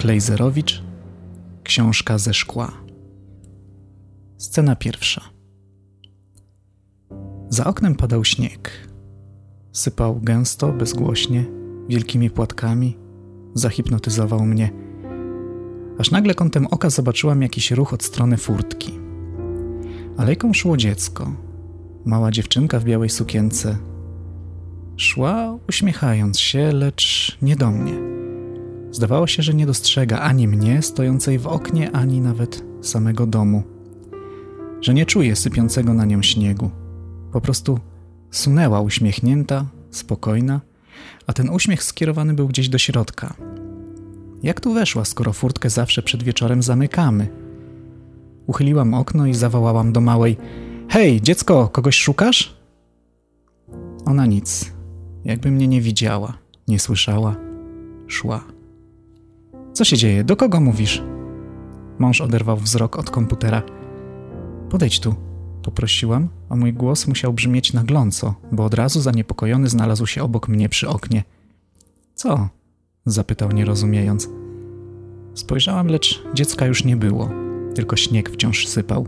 Klejzerowicz Książka ze szkła Scena pierwsza Za oknem padał śnieg. Sypał gęsto, bezgłośnie, wielkimi płatkami. Zahipnotyzował mnie. Aż nagle kątem oka zobaczyłam jakiś ruch od strony furtki. Alejką szło dziecko. Mała dziewczynka w białej sukience. Szła uśmiechając się, lecz nie do mnie. Zdawało się, że nie dostrzega ani mnie stojącej w oknie, ani nawet samego domu. Że nie czuje sypiącego na nią śniegu. Po prostu sunęła uśmiechnięta, spokojna, a ten uśmiech skierowany był gdzieś do środka. Jak tu weszła, skoro furtkę zawsze przed wieczorem zamykamy? Uchyliłam okno i zawołałam do małej: Hej, dziecko, kogoś szukasz? Ona nic, jakby mnie nie widziała, nie słyszała, szła. Co się dzieje? Do kogo mówisz? Mąż oderwał wzrok od komputera. Podejdź tu, poprosiłam, a mój głos musiał brzmieć nagląco, bo od razu zaniepokojony znalazł się obok mnie przy oknie. Co? zapytał nie rozumiejąc. Spojrzałam, lecz dziecka już nie było, tylko śnieg wciąż sypał.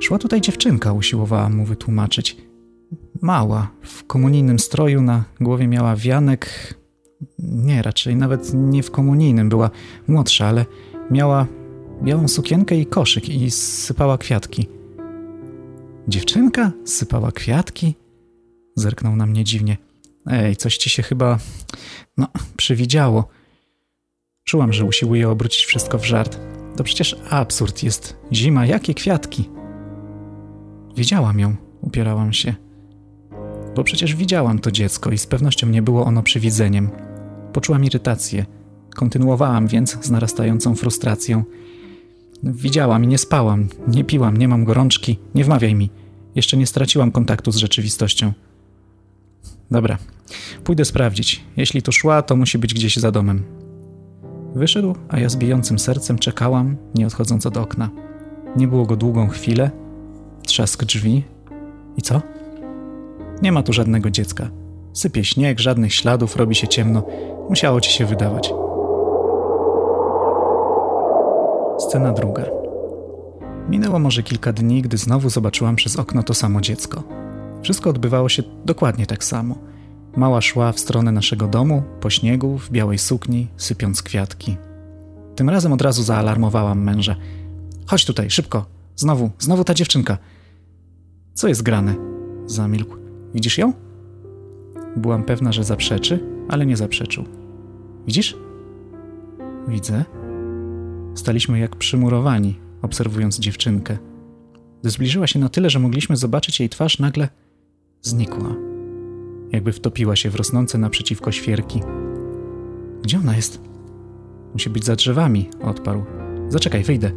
Szła tutaj dziewczynka, usiłowała mu wytłumaczyć. Mała, w komunijnym stroju na głowie miała wianek. Nie, raczej nawet nie w komunijnym, była młodsza, ale miała białą sukienkę i koszyk i sypała kwiatki. Dziewczynka sypała kwiatki? Zerknął na mnie dziwnie. Ej, coś ci się chyba, no, przywidziało. Czułam, że usiłuje obrócić wszystko w żart. To przecież absurd jest. Zima, jakie kwiatki? Widziałam ją, upierałam się. Bo przecież widziałam to dziecko i z pewnością nie było ono przywidzeniem. Poczułam irytację. Kontynuowałam więc z narastającą frustracją. Widziałam i nie spałam, nie piłam, nie mam gorączki, nie wmawiaj mi. Jeszcze nie straciłam kontaktu z rzeczywistością. Dobra, pójdę sprawdzić. Jeśli tu szła, to musi być gdzieś za domem. Wyszedł, a ja z bijącym sercem czekałam, nie odchodząc od okna. Nie było go długą chwilę. Trzask drzwi. I co? Nie ma tu żadnego dziecka. Sypie śnieg, żadnych śladów, robi się ciemno. Musiało ci się wydawać. Scena druga. Minęło może kilka dni, gdy znowu zobaczyłam przez okno to samo dziecko. Wszystko odbywało się dokładnie tak samo. Mała szła w stronę naszego domu, po śniegu, w białej sukni, sypiąc kwiatki. Tym razem od razu zaalarmowałam męża. Chodź tutaj, szybko. Znowu, znowu ta dziewczynka. Co jest grane? Zamilkł. Widzisz ją? Byłam pewna, że zaprzeczy, ale nie zaprzeczył. Widzisz? Widzę. Staliśmy jak przymurowani, obserwując dziewczynkę. Gdy zbliżyła się na tyle, że mogliśmy zobaczyć jej twarz, nagle znikła. Jakby wtopiła się w rosnące naprzeciwko świerki. Gdzie ona jest? Musi być za drzewami, odparł. Zaczekaj, wyjdę.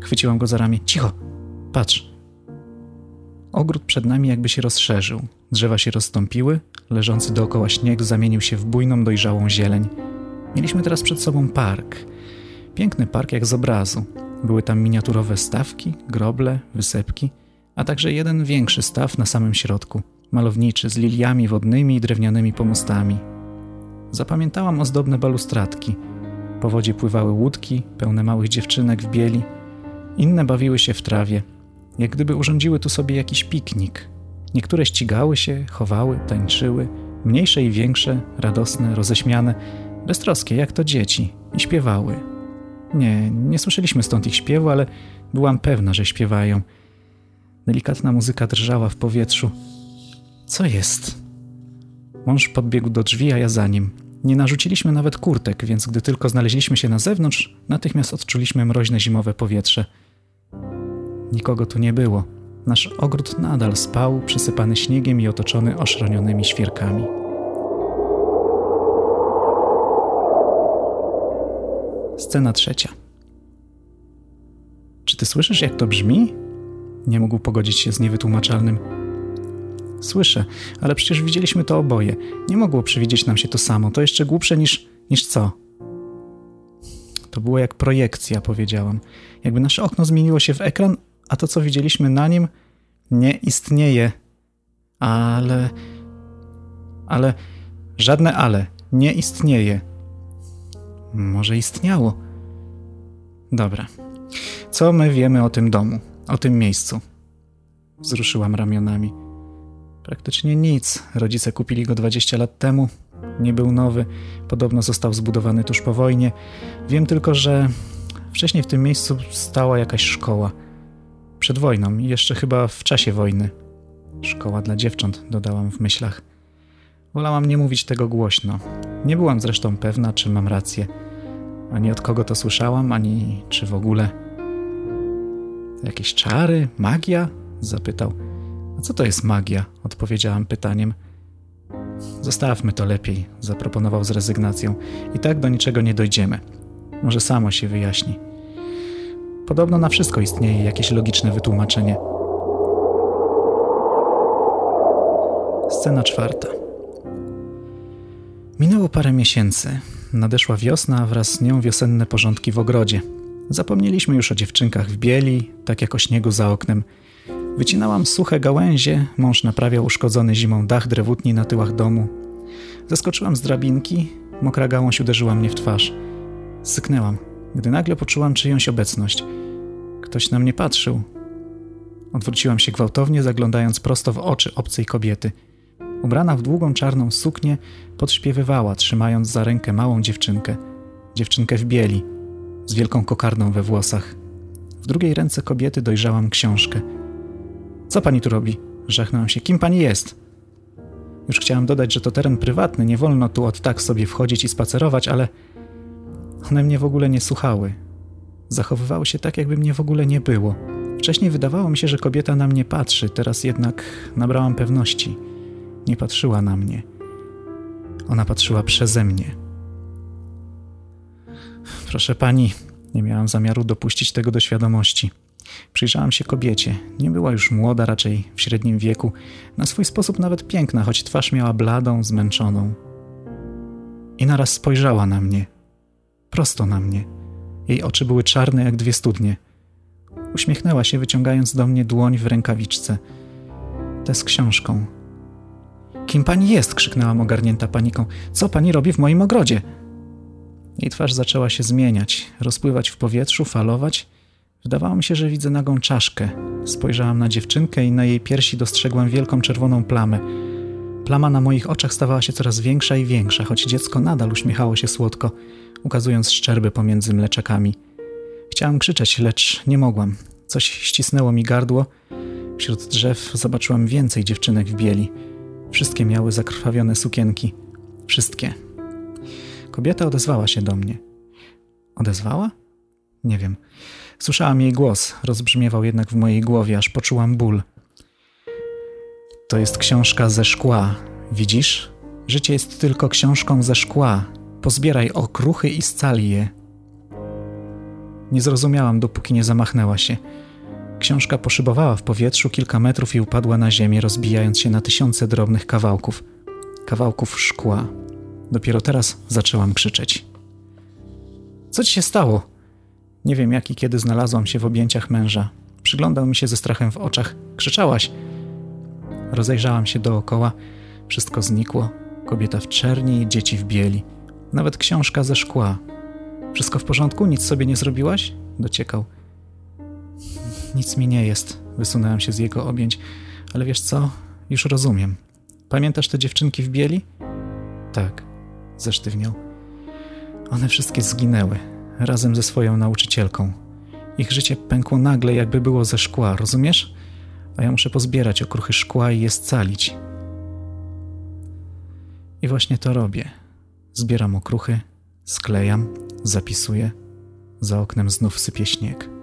Chwyciłam go za ramię. Cicho! Patrz. Ogród przed nami jakby się rozszerzył. Drzewa się rozstąpiły, leżący dookoła śnieg zamienił się w bujną, dojrzałą zieleń. Mieliśmy teraz przed sobą park. Piękny park jak z obrazu. Były tam miniaturowe stawki, groble, wysepki, a także jeden większy staw na samym środku, malowniczy, z liliami wodnymi i drewnianymi pomostami. Zapamiętałam ozdobne balustradki. Po wodzie pływały łódki, pełne małych dziewczynek w bieli. Inne bawiły się w trawie, jak gdyby urządziły tu sobie jakiś piknik. Niektóre ścigały się, chowały, tańczyły, mniejsze i większe, radosne, roześmiane, beztroskie jak to dzieci, i śpiewały. Nie, nie słyszeliśmy stąd ich śpiewu, ale byłam pewna, że śpiewają. Delikatna muzyka drżała w powietrzu. Co jest? Mąż podbiegł do drzwi, a ja za nim. Nie narzuciliśmy nawet kurtek, więc gdy tylko znaleźliśmy się na zewnątrz, natychmiast odczuliśmy mroźne zimowe powietrze. Nikogo tu nie było. Nasz ogród nadal spał, przysypany śniegiem i otoczony oszronionymi świerkami. Scena trzecia. Czy ty słyszysz, jak to brzmi? Nie mógł pogodzić się z niewytłumaczalnym. Słyszę, ale przecież widzieliśmy to oboje. Nie mogło przewidzieć nam się to samo. To jeszcze głupsze niż. niż co? To było jak projekcja, powiedziałam. Jakby nasze okno zmieniło się w ekran, a to, co widzieliśmy na nim, nie istnieje. Ale. Ale. Żadne ale. Nie istnieje. Może istniało. Dobra. Co my wiemy o tym domu, o tym miejscu? Wzruszyłam ramionami. Praktycznie nic. Rodzice kupili go 20 lat temu. Nie był nowy. Podobno został zbudowany tuż po wojnie. Wiem tylko, że wcześniej w tym miejscu stała jakaś szkoła. Przed wojną i jeszcze chyba w czasie wojny. Szkoła dla dziewcząt, dodałam w myślach. Wolałam nie mówić tego głośno. Nie byłam zresztą pewna, czy mam rację. Ani od kogo to słyszałam, ani czy w ogóle. Jakieś czary? Magia? Zapytał. A co to jest magia? Odpowiedziałam pytaniem. Zostawmy to lepiej, zaproponował z rezygnacją. I tak do niczego nie dojdziemy. Może samo się wyjaśni. Podobno na wszystko istnieje jakieś logiczne wytłumaczenie. Scena czwarta. Minęło parę miesięcy. Nadeszła wiosna, a wraz z nią wiosenne porządki w ogrodzie. Zapomnieliśmy już o dziewczynkach w bieli, tak jak o śniegu za oknem. Wycinałam suche gałęzie, mąż naprawiał uszkodzony zimą dach drewutni na tyłach domu. Zeskoczyłam z drabinki, mokra gałąź uderzyła mnie w twarz. Syknęłam, gdy nagle poczułam czyjąś obecność. Ktoś na mnie patrzył. Odwróciłam się gwałtownie, zaglądając prosto w oczy obcej kobiety. Ubrana w długą czarną suknię, podśpiewywała, trzymając za rękę małą dziewczynkę. Dziewczynkę w bieli, z wielką kokardą we włosach. W drugiej ręce kobiety dojrzałam książkę. Co pani tu robi? Żachnąłem się. Kim pani jest? Już chciałam dodać, że to teren prywatny, nie wolno tu od tak sobie wchodzić i spacerować, ale one mnie w ogóle nie słuchały. Zachowywały się tak, jakby mnie w ogóle nie było. Wcześniej wydawało mi się, że kobieta na mnie patrzy, teraz jednak nabrałam pewności. Nie patrzyła na mnie. Ona patrzyła przeze mnie. Proszę pani, nie miałam zamiaru dopuścić tego do świadomości. Przyjrzałam się kobiecie. Nie była już młoda, raczej w średnim wieku. Na swój sposób nawet piękna, choć twarz miała bladą, zmęczoną. I naraz spojrzała na mnie. Prosto na mnie. Jej oczy były czarne jak dwie studnie. Uśmiechnęła się, wyciągając do mnie dłoń w rękawiczce. Te z książką. Kim pani jest? krzyknęłam ogarnięta paniką. Co pani robi w moim ogrodzie? Jej twarz zaczęła się zmieniać, rozpływać w powietrzu, falować. Wydawało mi się, że widzę nagą czaszkę. Spojrzałam na dziewczynkę i na jej piersi dostrzegłam wielką czerwoną plamę. Plama na moich oczach stawała się coraz większa i większa, choć dziecko nadal uśmiechało się słodko, ukazując szczerby pomiędzy mleczakami. Chciałam krzyczeć, lecz nie mogłam. Coś ścisnęło mi gardło. Wśród drzew zobaczyłam więcej dziewczynek w bieli. Wszystkie miały zakrwawione sukienki. Wszystkie. Kobieta odezwała się do mnie. Odezwała? Nie wiem. Słyszałam jej głos, rozbrzmiewał jednak w mojej głowie, aż poczułam ból. To jest książka ze szkła. Widzisz? Życie jest tylko książką ze szkła. Pozbieraj okruchy i scali je. Nie zrozumiałam, dopóki nie zamachnęła się. Książka poszybowała w powietrzu kilka metrów i upadła na ziemię, rozbijając się na tysiące drobnych kawałków. Kawałków szkła. Dopiero teraz zaczęłam krzyczeć. Co ci się stało? Nie wiem, jak i kiedy znalazłam się w objęciach męża. Przyglądał mi się ze strachem w oczach. Krzyczałaś. Rozejrzałam się dookoła. Wszystko znikło. Kobieta w czerni, dzieci w bieli. Nawet książka ze szkła. Wszystko w porządku? Nic sobie nie zrobiłaś? Dociekał. Nic mi nie jest. Wysunęłam się z jego objęć. Ale wiesz co? Już rozumiem. Pamiętasz te dziewczynki w bieli? Tak. Zesztywniał. One wszystkie zginęły razem ze swoją nauczycielką. Ich życie pękło nagle, jakby było ze szkła, rozumiesz? A ja muszę pozbierać okruchy szkła i je scalić. I właśnie to robię. Zbieram okruchy, sklejam, zapisuję. Za oknem znów sypie śnieg.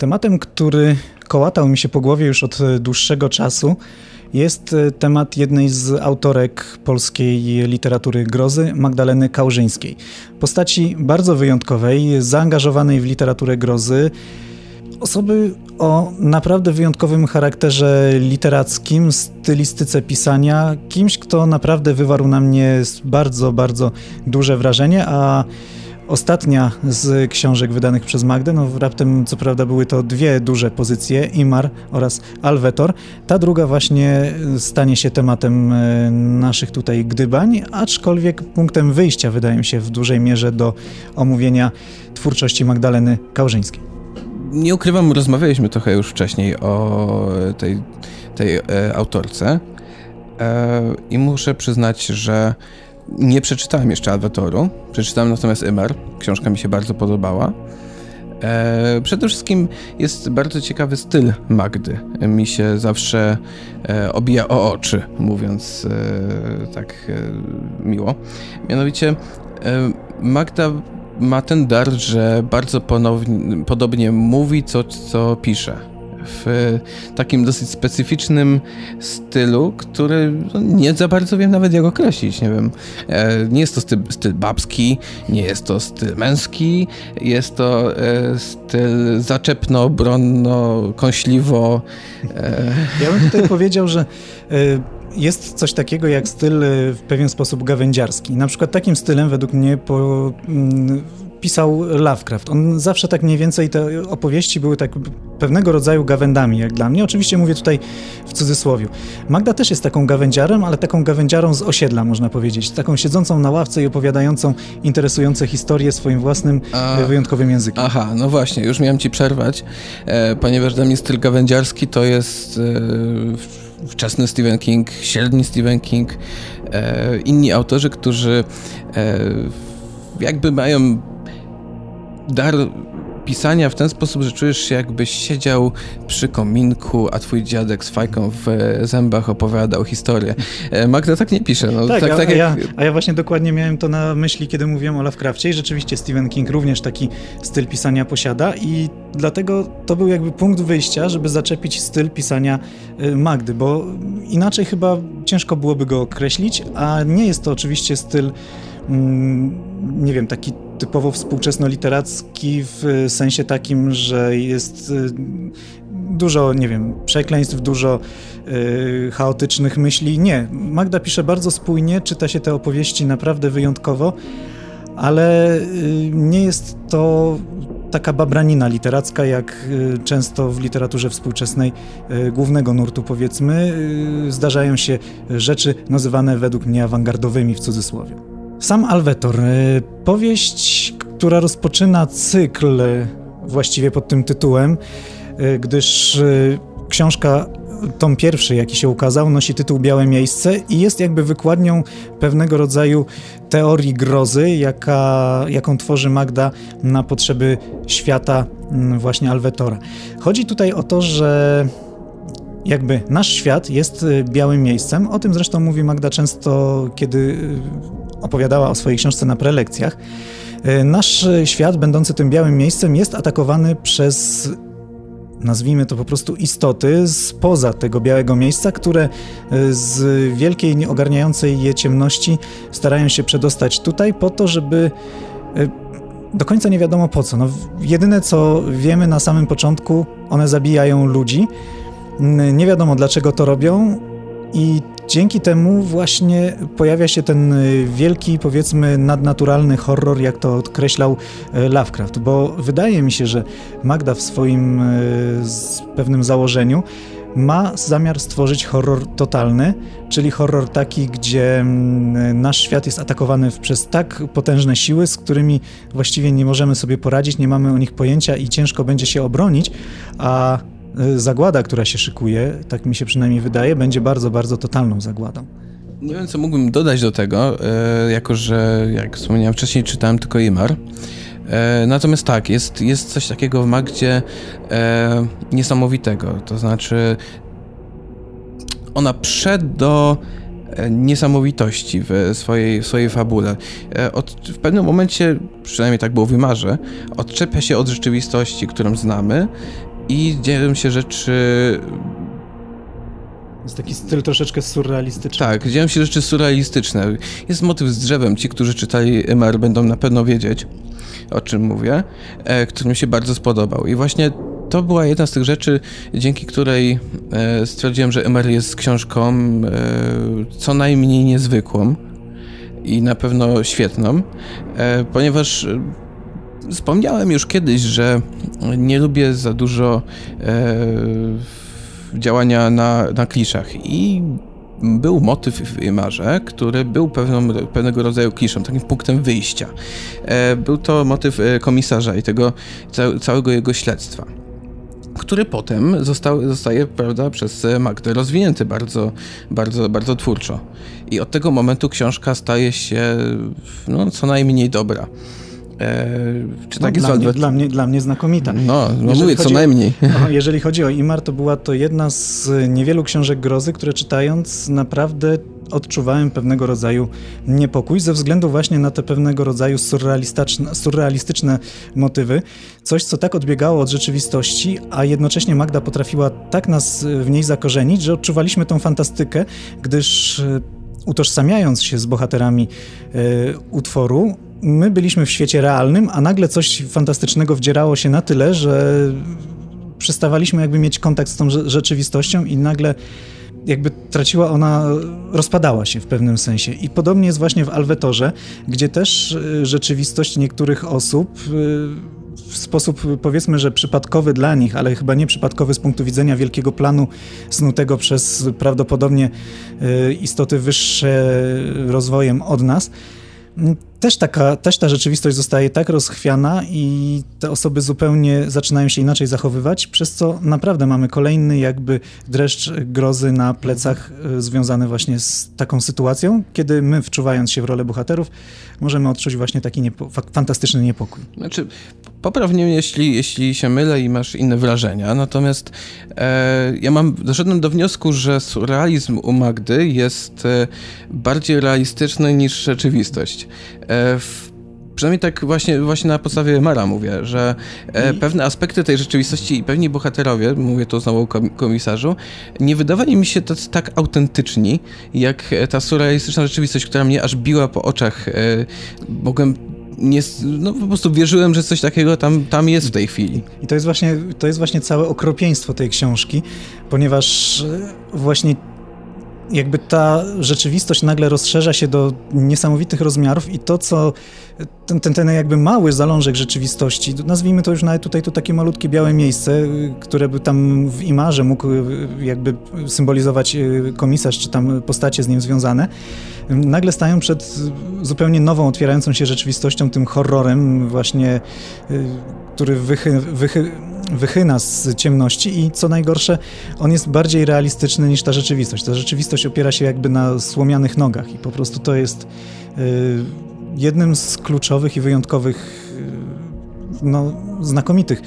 Tematem, który kołatał mi się po głowie już od e, dłuższego czasu, jest e, temat jednej z autorek polskiej literatury grozy, Magdaleny Kałżyńskiej. Postaci bardzo wyjątkowej, zaangażowanej w literaturę grozy, osoby o naprawdę wyjątkowym charakterze literackim, stylistyce pisania, kimś, kto naprawdę wywarł na mnie bardzo, bardzo duże wrażenie, a ostatnia z książek wydanych przez Magdę. No, raptem, co prawda, były to dwie duże pozycje, Imar oraz Alvetor. Ta druga właśnie stanie się tematem e, naszych tutaj gdybań, aczkolwiek punktem wyjścia, wydaje mi się, w dużej mierze do omówienia twórczości Magdaleny Kałżyńskiej. Nie ukrywam, rozmawialiśmy trochę już wcześniej o tej, tej e, autorce e, i muszę przyznać, że nie przeczytałem jeszcze Alvatoru, przeczytałem natomiast Emer. Książka mi się bardzo podobała. E, przede wszystkim jest bardzo ciekawy styl Magdy. Mi się zawsze e, obija o oczy, mówiąc e, tak e, miło. Mianowicie e, Magda ma ten dar, że bardzo ponownie, podobnie mówi, co, co pisze w takim dosyć specyficznym stylu, który no, nie za bardzo wiem nawet jak określić, nie wiem. E, nie jest to styl, styl babski, nie jest to styl męski, jest to e, styl zaczepno, bronno, kąśliwo. E. Ja bym tutaj powiedział, że jest coś takiego jak styl w pewien sposób gawędziarski. Na przykład takim stylem według mnie po, mm, pisał Lovecraft. On zawsze tak mniej więcej te opowieści były tak pewnego rodzaju gawędami, jak dla mnie. Oczywiście mówię tutaj w cudzysłowie. Magda też jest taką gawędziarem, ale taką gawędziarą z osiedla, można powiedzieć. Taką siedzącą na ławce i opowiadającą interesujące historie swoim własnym, A, e, wyjątkowym językiem. Aha, no właśnie, już miałem ci przerwać, e, ponieważ dla mnie styl gawędziarski to jest e, wczesny Stephen King, średni Stephen King, e, inni autorzy, którzy e, jakby mają dar pisania w ten sposób, że czujesz się jakbyś siedział przy kominku, a twój dziadek z fajką w zębach opowiadał historię. E, Magda tak nie pisze. No, tak, tak, a, tak a, ja, a ja właśnie dokładnie miałem to na myśli, kiedy mówiłem o Lovecraftie i rzeczywiście Stephen King również taki styl pisania posiada i dlatego to był jakby punkt wyjścia, żeby zaczepić styl pisania y, Magdy, bo inaczej chyba ciężko byłoby go określić, a nie jest to oczywiście styl, nie wiem, taki typowo współczesno-literacki w sensie takim, że jest y, dużo, nie wiem, przekleństw, dużo y, chaotycznych myśli. Nie, Magda pisze bardzo spójnie, czyta się te opowieści naprawdę wyjątkowo, ale nie jest to taka babranina literacka, jak często w literaturze współczesnej głównego nurtu powiedzmy zdarzają się rzeczy nazywane według mnie awangardowymi w cudzysłowie. Sam Alwetor, powieść, która rozpoczyna cykl właściwie pod tym tytułem, gdyż książka tom pierwszy, jaki się ukazał, nosi tytuł Białe Miejsce i jest jakby wykładnią pewnego rodzaju teorii grozy, jaka, jaką tworzy Magda na potrzeby świata mm, właśnie Alwetora. Chodzi tutaj o to, że jakby nasz świat jest y, białym miejscem. O tym zresztą mówi Magda często, kiedy y, opowiadała o swojej książce na prelekcjach. Y, nasz świat, będący tym białym miejscem, jest atakowany przez nazwijmy to po prostu istoty spoza tego białego miejsca, które e, z wielkiej, nieogarniającej je ciemności starają się przedostać tutaj po to, żeby e, do końca nie wiadomo po co. No, jedyne co wiemy na samym początku, one zabijają ludzi. Nie wiadomo dlaczego to robią i Dzięki temu właśnie pojawia się ten y, wielki, powiedzmy, nadnaturalny horror, jak to określał y, Lovecraft, bo wydaje mi się, że Magda w swoim y, pewnym założeniu ma zamiar stworzyć horror totalny, czyli horror taki, gdzie mm, nasz świat jest atakowany przez tak potężne siły, z którymi właściwie nie możemy sobie poradzić, nie mamy o nich pojęcia i ciężko będzie się obronić, a zagłada, która się szykuje, tak mi się przynajmniej wydaje, będzie bardzo, bardzo totalną zagładą. Nie wiem, co mógłbym dodać do tego, e, jako że, jak wspomniałem wcześniej, czytałem tylko Imar. E, natomiast tak, jest, jest coś takiego w Magdzie niesamowitego, to znaczy ona przed do niesamowitości w swojej, swojej fabule. Od, w pewnym momencie, przynajmniej tak było w Imarze, odczepia się od rzeczywistości, którą znamy i dzieją się rzeczy jest taki styl troszeczkę surrealistyczny. Tak, dzieją się rzeczy surrealistyczne. Jest motyw z drzewem. Ci, którzy czytali MR będą na pewno wiedzieć, o czym mówię, e, który mi się bardzo spodobał. I właśnie to była jedna z tych rzeczy, dzięki której e, stwierdziłem, że MR jest książką e, co najmniej niezwykłą i na pewno świetną, e, ponieważ Wspomniałem już kiedyś, że nie lubię za dużo e, działania na, na kliszach i był motyw w Imarze, który był pewną, pewnego rodzaju kliszą, takim punktem wyjścia. E, był to motyw e, komisarza i tego całego jego śledztwa który potem został, zostaje prawda, przez Magdę rozwinięty bardzo, bardzo, bardzo twórczo. I od tego momentu książka staje się no, co najmniej dobra. E, czy no, tak dla, mnie, dla, mnie, dla mnie znakomita. No, no mówię, co najmniej. O, jeżeli chodzi o Imar, to była to jedna z niewielu książek grozy, które czytając naprawdę odczuwałem pewnego rodzaju niepokój ze względu właśnie na te pewnego rodzaju surrealistyczne, surrealistyczne motywy. Coś, co tak odbiegało od rzeczywistości, a jednocześnie Magda potrafiła tak nas w niej zakorzenić, że odczuwaliśmy tą fantastykę, gdyż e, utożsamiając się z bohaterami y, utworu, my byliśmy w świecie realnym, a nagle coś fantastycznego wdzierało się na tyle, że przestawaliśmy jakby mieć kontakt z tą rzeczywistością i nagle jakby traciła ona, rozpadała się w pewnym sensie. I podobnie jest właśnie w Alwetorze, gdzie też y, rzeczywistość niektórych osób y, w sposób powiedzmy, że przypadkowy dla nich, ale chyba nie przypadkowy z punktu widzenia wielkiego planu snutego przez prawdopodobnie y, istoty wyższe rozwojem od nas, też, taka, też ta rzeczywistość zostaje tak rozchwiana i te osoby zupełnie zaczynają się inaczej zachowywać, przez co naprawdę mamy kolejny jakby dreszcz grozy na plecach e, związany właśnie z taką sytuacją, kiedy my wczuwając się w rolę bohaterów możemy odczuć właśnie taki niepo fantastyczny niepokój. Znaczy, poprawnie jeśli, jeśli się mylę i masz inne wrażenia, natomiast e, ja mam, doszedłem do wniosku, że surrealizm u Magdy jest e, bardziej realistyczny niż rzeczywistość. E, w przynajmniej tak właśnie, właśnie na podstawie Mara mówię, że e, pewne aspekty tej rzeczywistości i pewni bohaterowie, mówię tu znowu o komisarzu, nie wydawali mi się tacy tak autentyczni, jak ta surrealistyczna rzeczywistość, która mnie aż biła po oczach. E, mogłem nie, no po prostu wierzyłem, że coś takiego tam, tam jest w tej chwili. I to jest właśnie, to jest właśnie całe okropieństwo tej książki, ponieważ właśnie jakby ta rzeczywistość nagle rozszerza się do niesamowitych rozmiarów i to, co ten, ten, ten jakby mały zalążek rzeczywistości, nazwijmy to już nawet tutaj to takie malutkie białe miejsce, które by tam w imarze mógł jakby symbolizować e, komisarz, czy tam postacie z nim związane, nagle stają przed zupełnie nową, otwierającą się rzeczywistością, tym horrorem właśnie, e, który wychy, wychy, wychyna z ciemności i co najgorsze, on jest bardziej realistyczny niż ta rzeczywistość. Ta rzeczywistość opiera się jakby na słomianych nogach i po prostu to jest y, jednym z kluczowych i wyjątkowych, y, no, znakomitych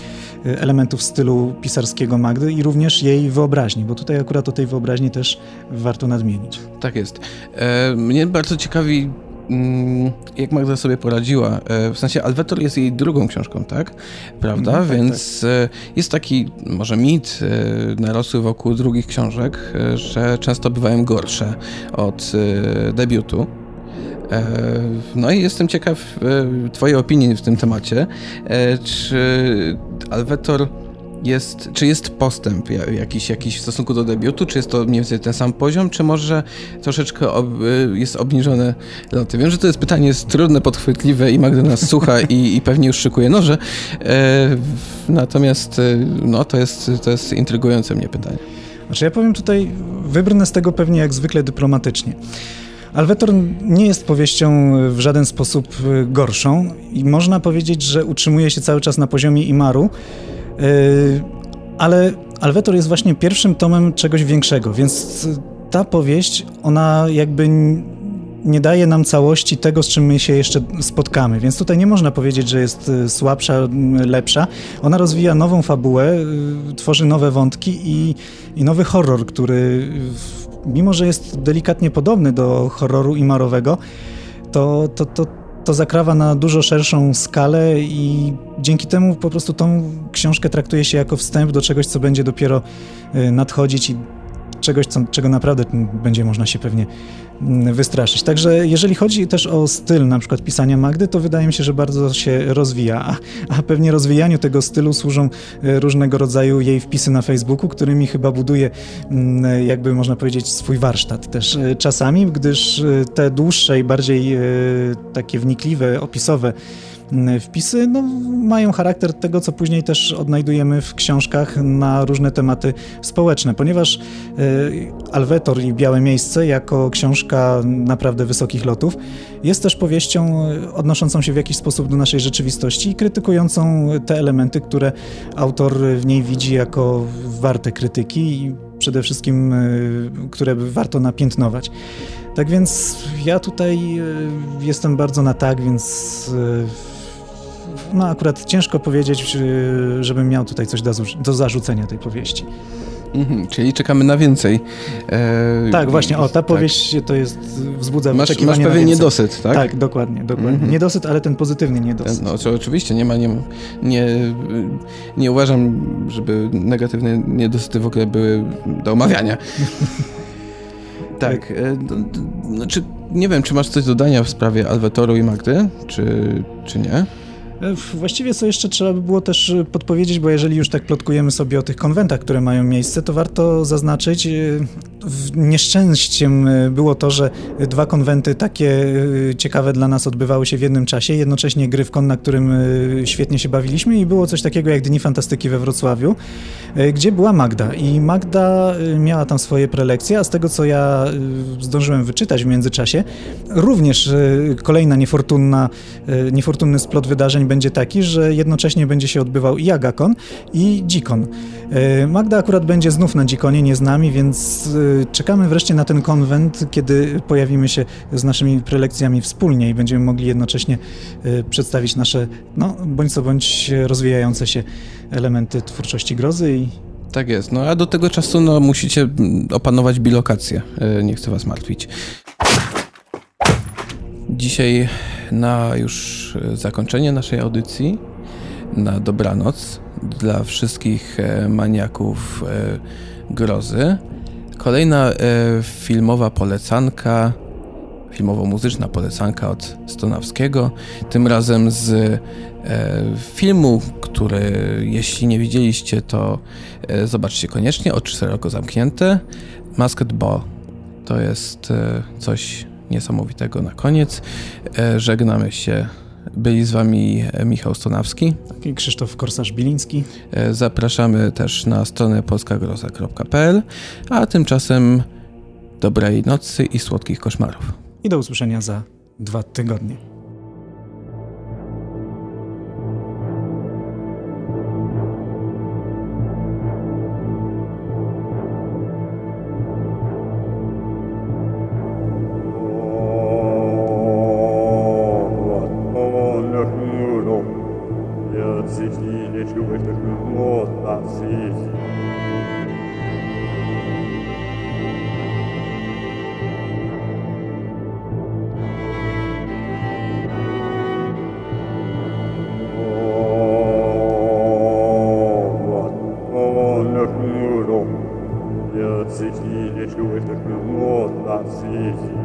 y, elementów stylu pisarskiego Magdy i również jej wyobraźni, bo tutaj akurat o tej wyobraźni też warto nadmienić. Tak jest. E, mnie bardzo ciekawi jak Magda sobie poradziła. E, w sensie Alwetor jest jej drugą książką, tak? Prawda? Mm, tak, Więc tak. Jest taki może mit e, narosły wokół drugich książek, że często bywają gorsze od debiutu. No i jestem ciekaw Twojej opinii w tym temacie. Czy Alwetor jest, czy jest postęp jakiś, jakiś w stosunku do debiutu, czy jest to mniej więcej ten sam poziom, czy może troszeczkę ob, y, jest obniżone loty? Wiem, że to jest pytanie jest trudne, podchwytliwe i Magda nas słucha i, i pewnie już szykuje noże, e, natomiast e, no, to, jest, to jest intrygujące mnie pytanie. Znaczy ja powiem tutaj, wybrnę z tego pewnie jak zwykle dyplomatycznie. Alwetor nie jest powieścią w żaden sposób y, gorszą i można powiedzieć, że utrzymuje się cały czas na poziomie Imaru, ale Alwetor jest właśnie pierwszym tomem czegoś większego, więc ta powieść, ona jakby nie daje nam całości tego, z czym my się jeszcze spotkamy. Więc tutaj nie można powiedzieć, że jest y, słabsza, lepsza. Ona rozwija nową fabułę, y, tworzy nowe wątki i, i nowy horror, który mimo, że jest delikatnie podobny do horroru imarowego, to, to, to to zakrawa na dużo szerszą skalę i dzięki temu po prostu tą książkę traktuje się jako wstęp do czegoś, co będzie dopiero y, nadchodzić i czegoś, co, czego naprawdę będzie można się pewnie wystraszyć. Także jeżeli chodzi też o styl na przykład pisania Magdy, to wydaje mi się, że bardzo się rozwija, a, a pewnie rozwijaniu tego stylu służą e, różnego rodzaju jej wpisy na Facebooku, którymi chyba buduje mm, jakby można powiedzieć swój warsztat też e, czasami, gdyż e, te dłuższe i bardziej takie wnikliwe, opisowe wpisy no, mają charakter tego, co później też odnajdujemy w książkach na różne tematy społeczne, ponieważ Alwetor i Białe Miejsce jako książka naprawdę wysokich lotów jest też powieścią odnoszącą się w jakiś sposób do naszej rzeczywistości i krytykującą te elementy, które autor w niej widzi jako warte krytyki i przede wszystkim, które warto napiętnować. Tak więc ja tutaj e, jestem bardzo na tak, więc e, no akurat ciężko powiedzieć, żebym miał tutaj coś do, do zarzucenia tej powieści. Mhm, czyli czekamy na więcej. E, tak, właśnie, o, ta tak. powieść to jest, wzbudza masz, masz pewien niedosyt, tak? Tak, dokładnie, dokładnie. Mhm. Niedosyt, ale ten pozytywny niedosyt. No, oczywiście, nie ma, nie, nie, nie uważam, żeby negatywne niedosyty w ogóle były do omawiania. Tak. E, znaczy, nie wiem, czy masz coś do dodania w sprawie Alvetoru i Magdy, czy, czy nie? Właściwie co jeszcze trzeba by było też e, podpowiedzieć, bo jeżeli już tak plotkujemy sobie o tych konwentach, które mają miejsce, to warto zaznaczyć, nieszczęściem było to, że dwa konwenty takie ciekawe dla nas odbywały się w jednym czasie, jednocześnie Gryfkon, na którym świetnie się bawiliśmy i było coś takiego jak Dni Fantastyki we Wrocławiu, gdzie była Magda. I Magda miała tam swoje prelekcje, a z tego co ja zdążyłem wyczytać w międzyczasie, również kolejna niefortunna, niefortunny splot wydarzeń będzie taki, że jednocześnie będzie się odbywał i Agakon, i Dzikon. E, Magda akurat będzie znów na Dzikonie, nie z nami, więc e, czekamy wreszcie na ten konwent, kiedy pojawimy się z naszymi prelekcjami wspólnie i będziemy mogli jednocześnie e, przedstawić nasze, no, bądź co bądź rozwijające się elementy twórczości grozy i tak jest. No a do tego czasu no, musicie mm, opanować bilokację. Nie chcę was martwić. Dzisiaj na już zakończenie naszej audycji, na dobranoc dla wszystkich e, maniaków e, grozy. Kolejna e, filmowa polecanka, filmowo-muzyczna polecanka od Stonawskiego, tym razem z filmu, który jeśli nie widzieliście, to zobaczcie koniecznie, oczy szeroko zamknięte. Masked Ball to jest coś niesamowitego na koniec. E, żegnamy się. Byli z wami Michał Stonawski i Krzysztof Korsarz-Biliński. E, zapraszamy też na stronę polskagroza.pl, a tymczasem dobrej nocy i słodkich koszmarów. I do usłyszenia za dwa tygodnie. vie.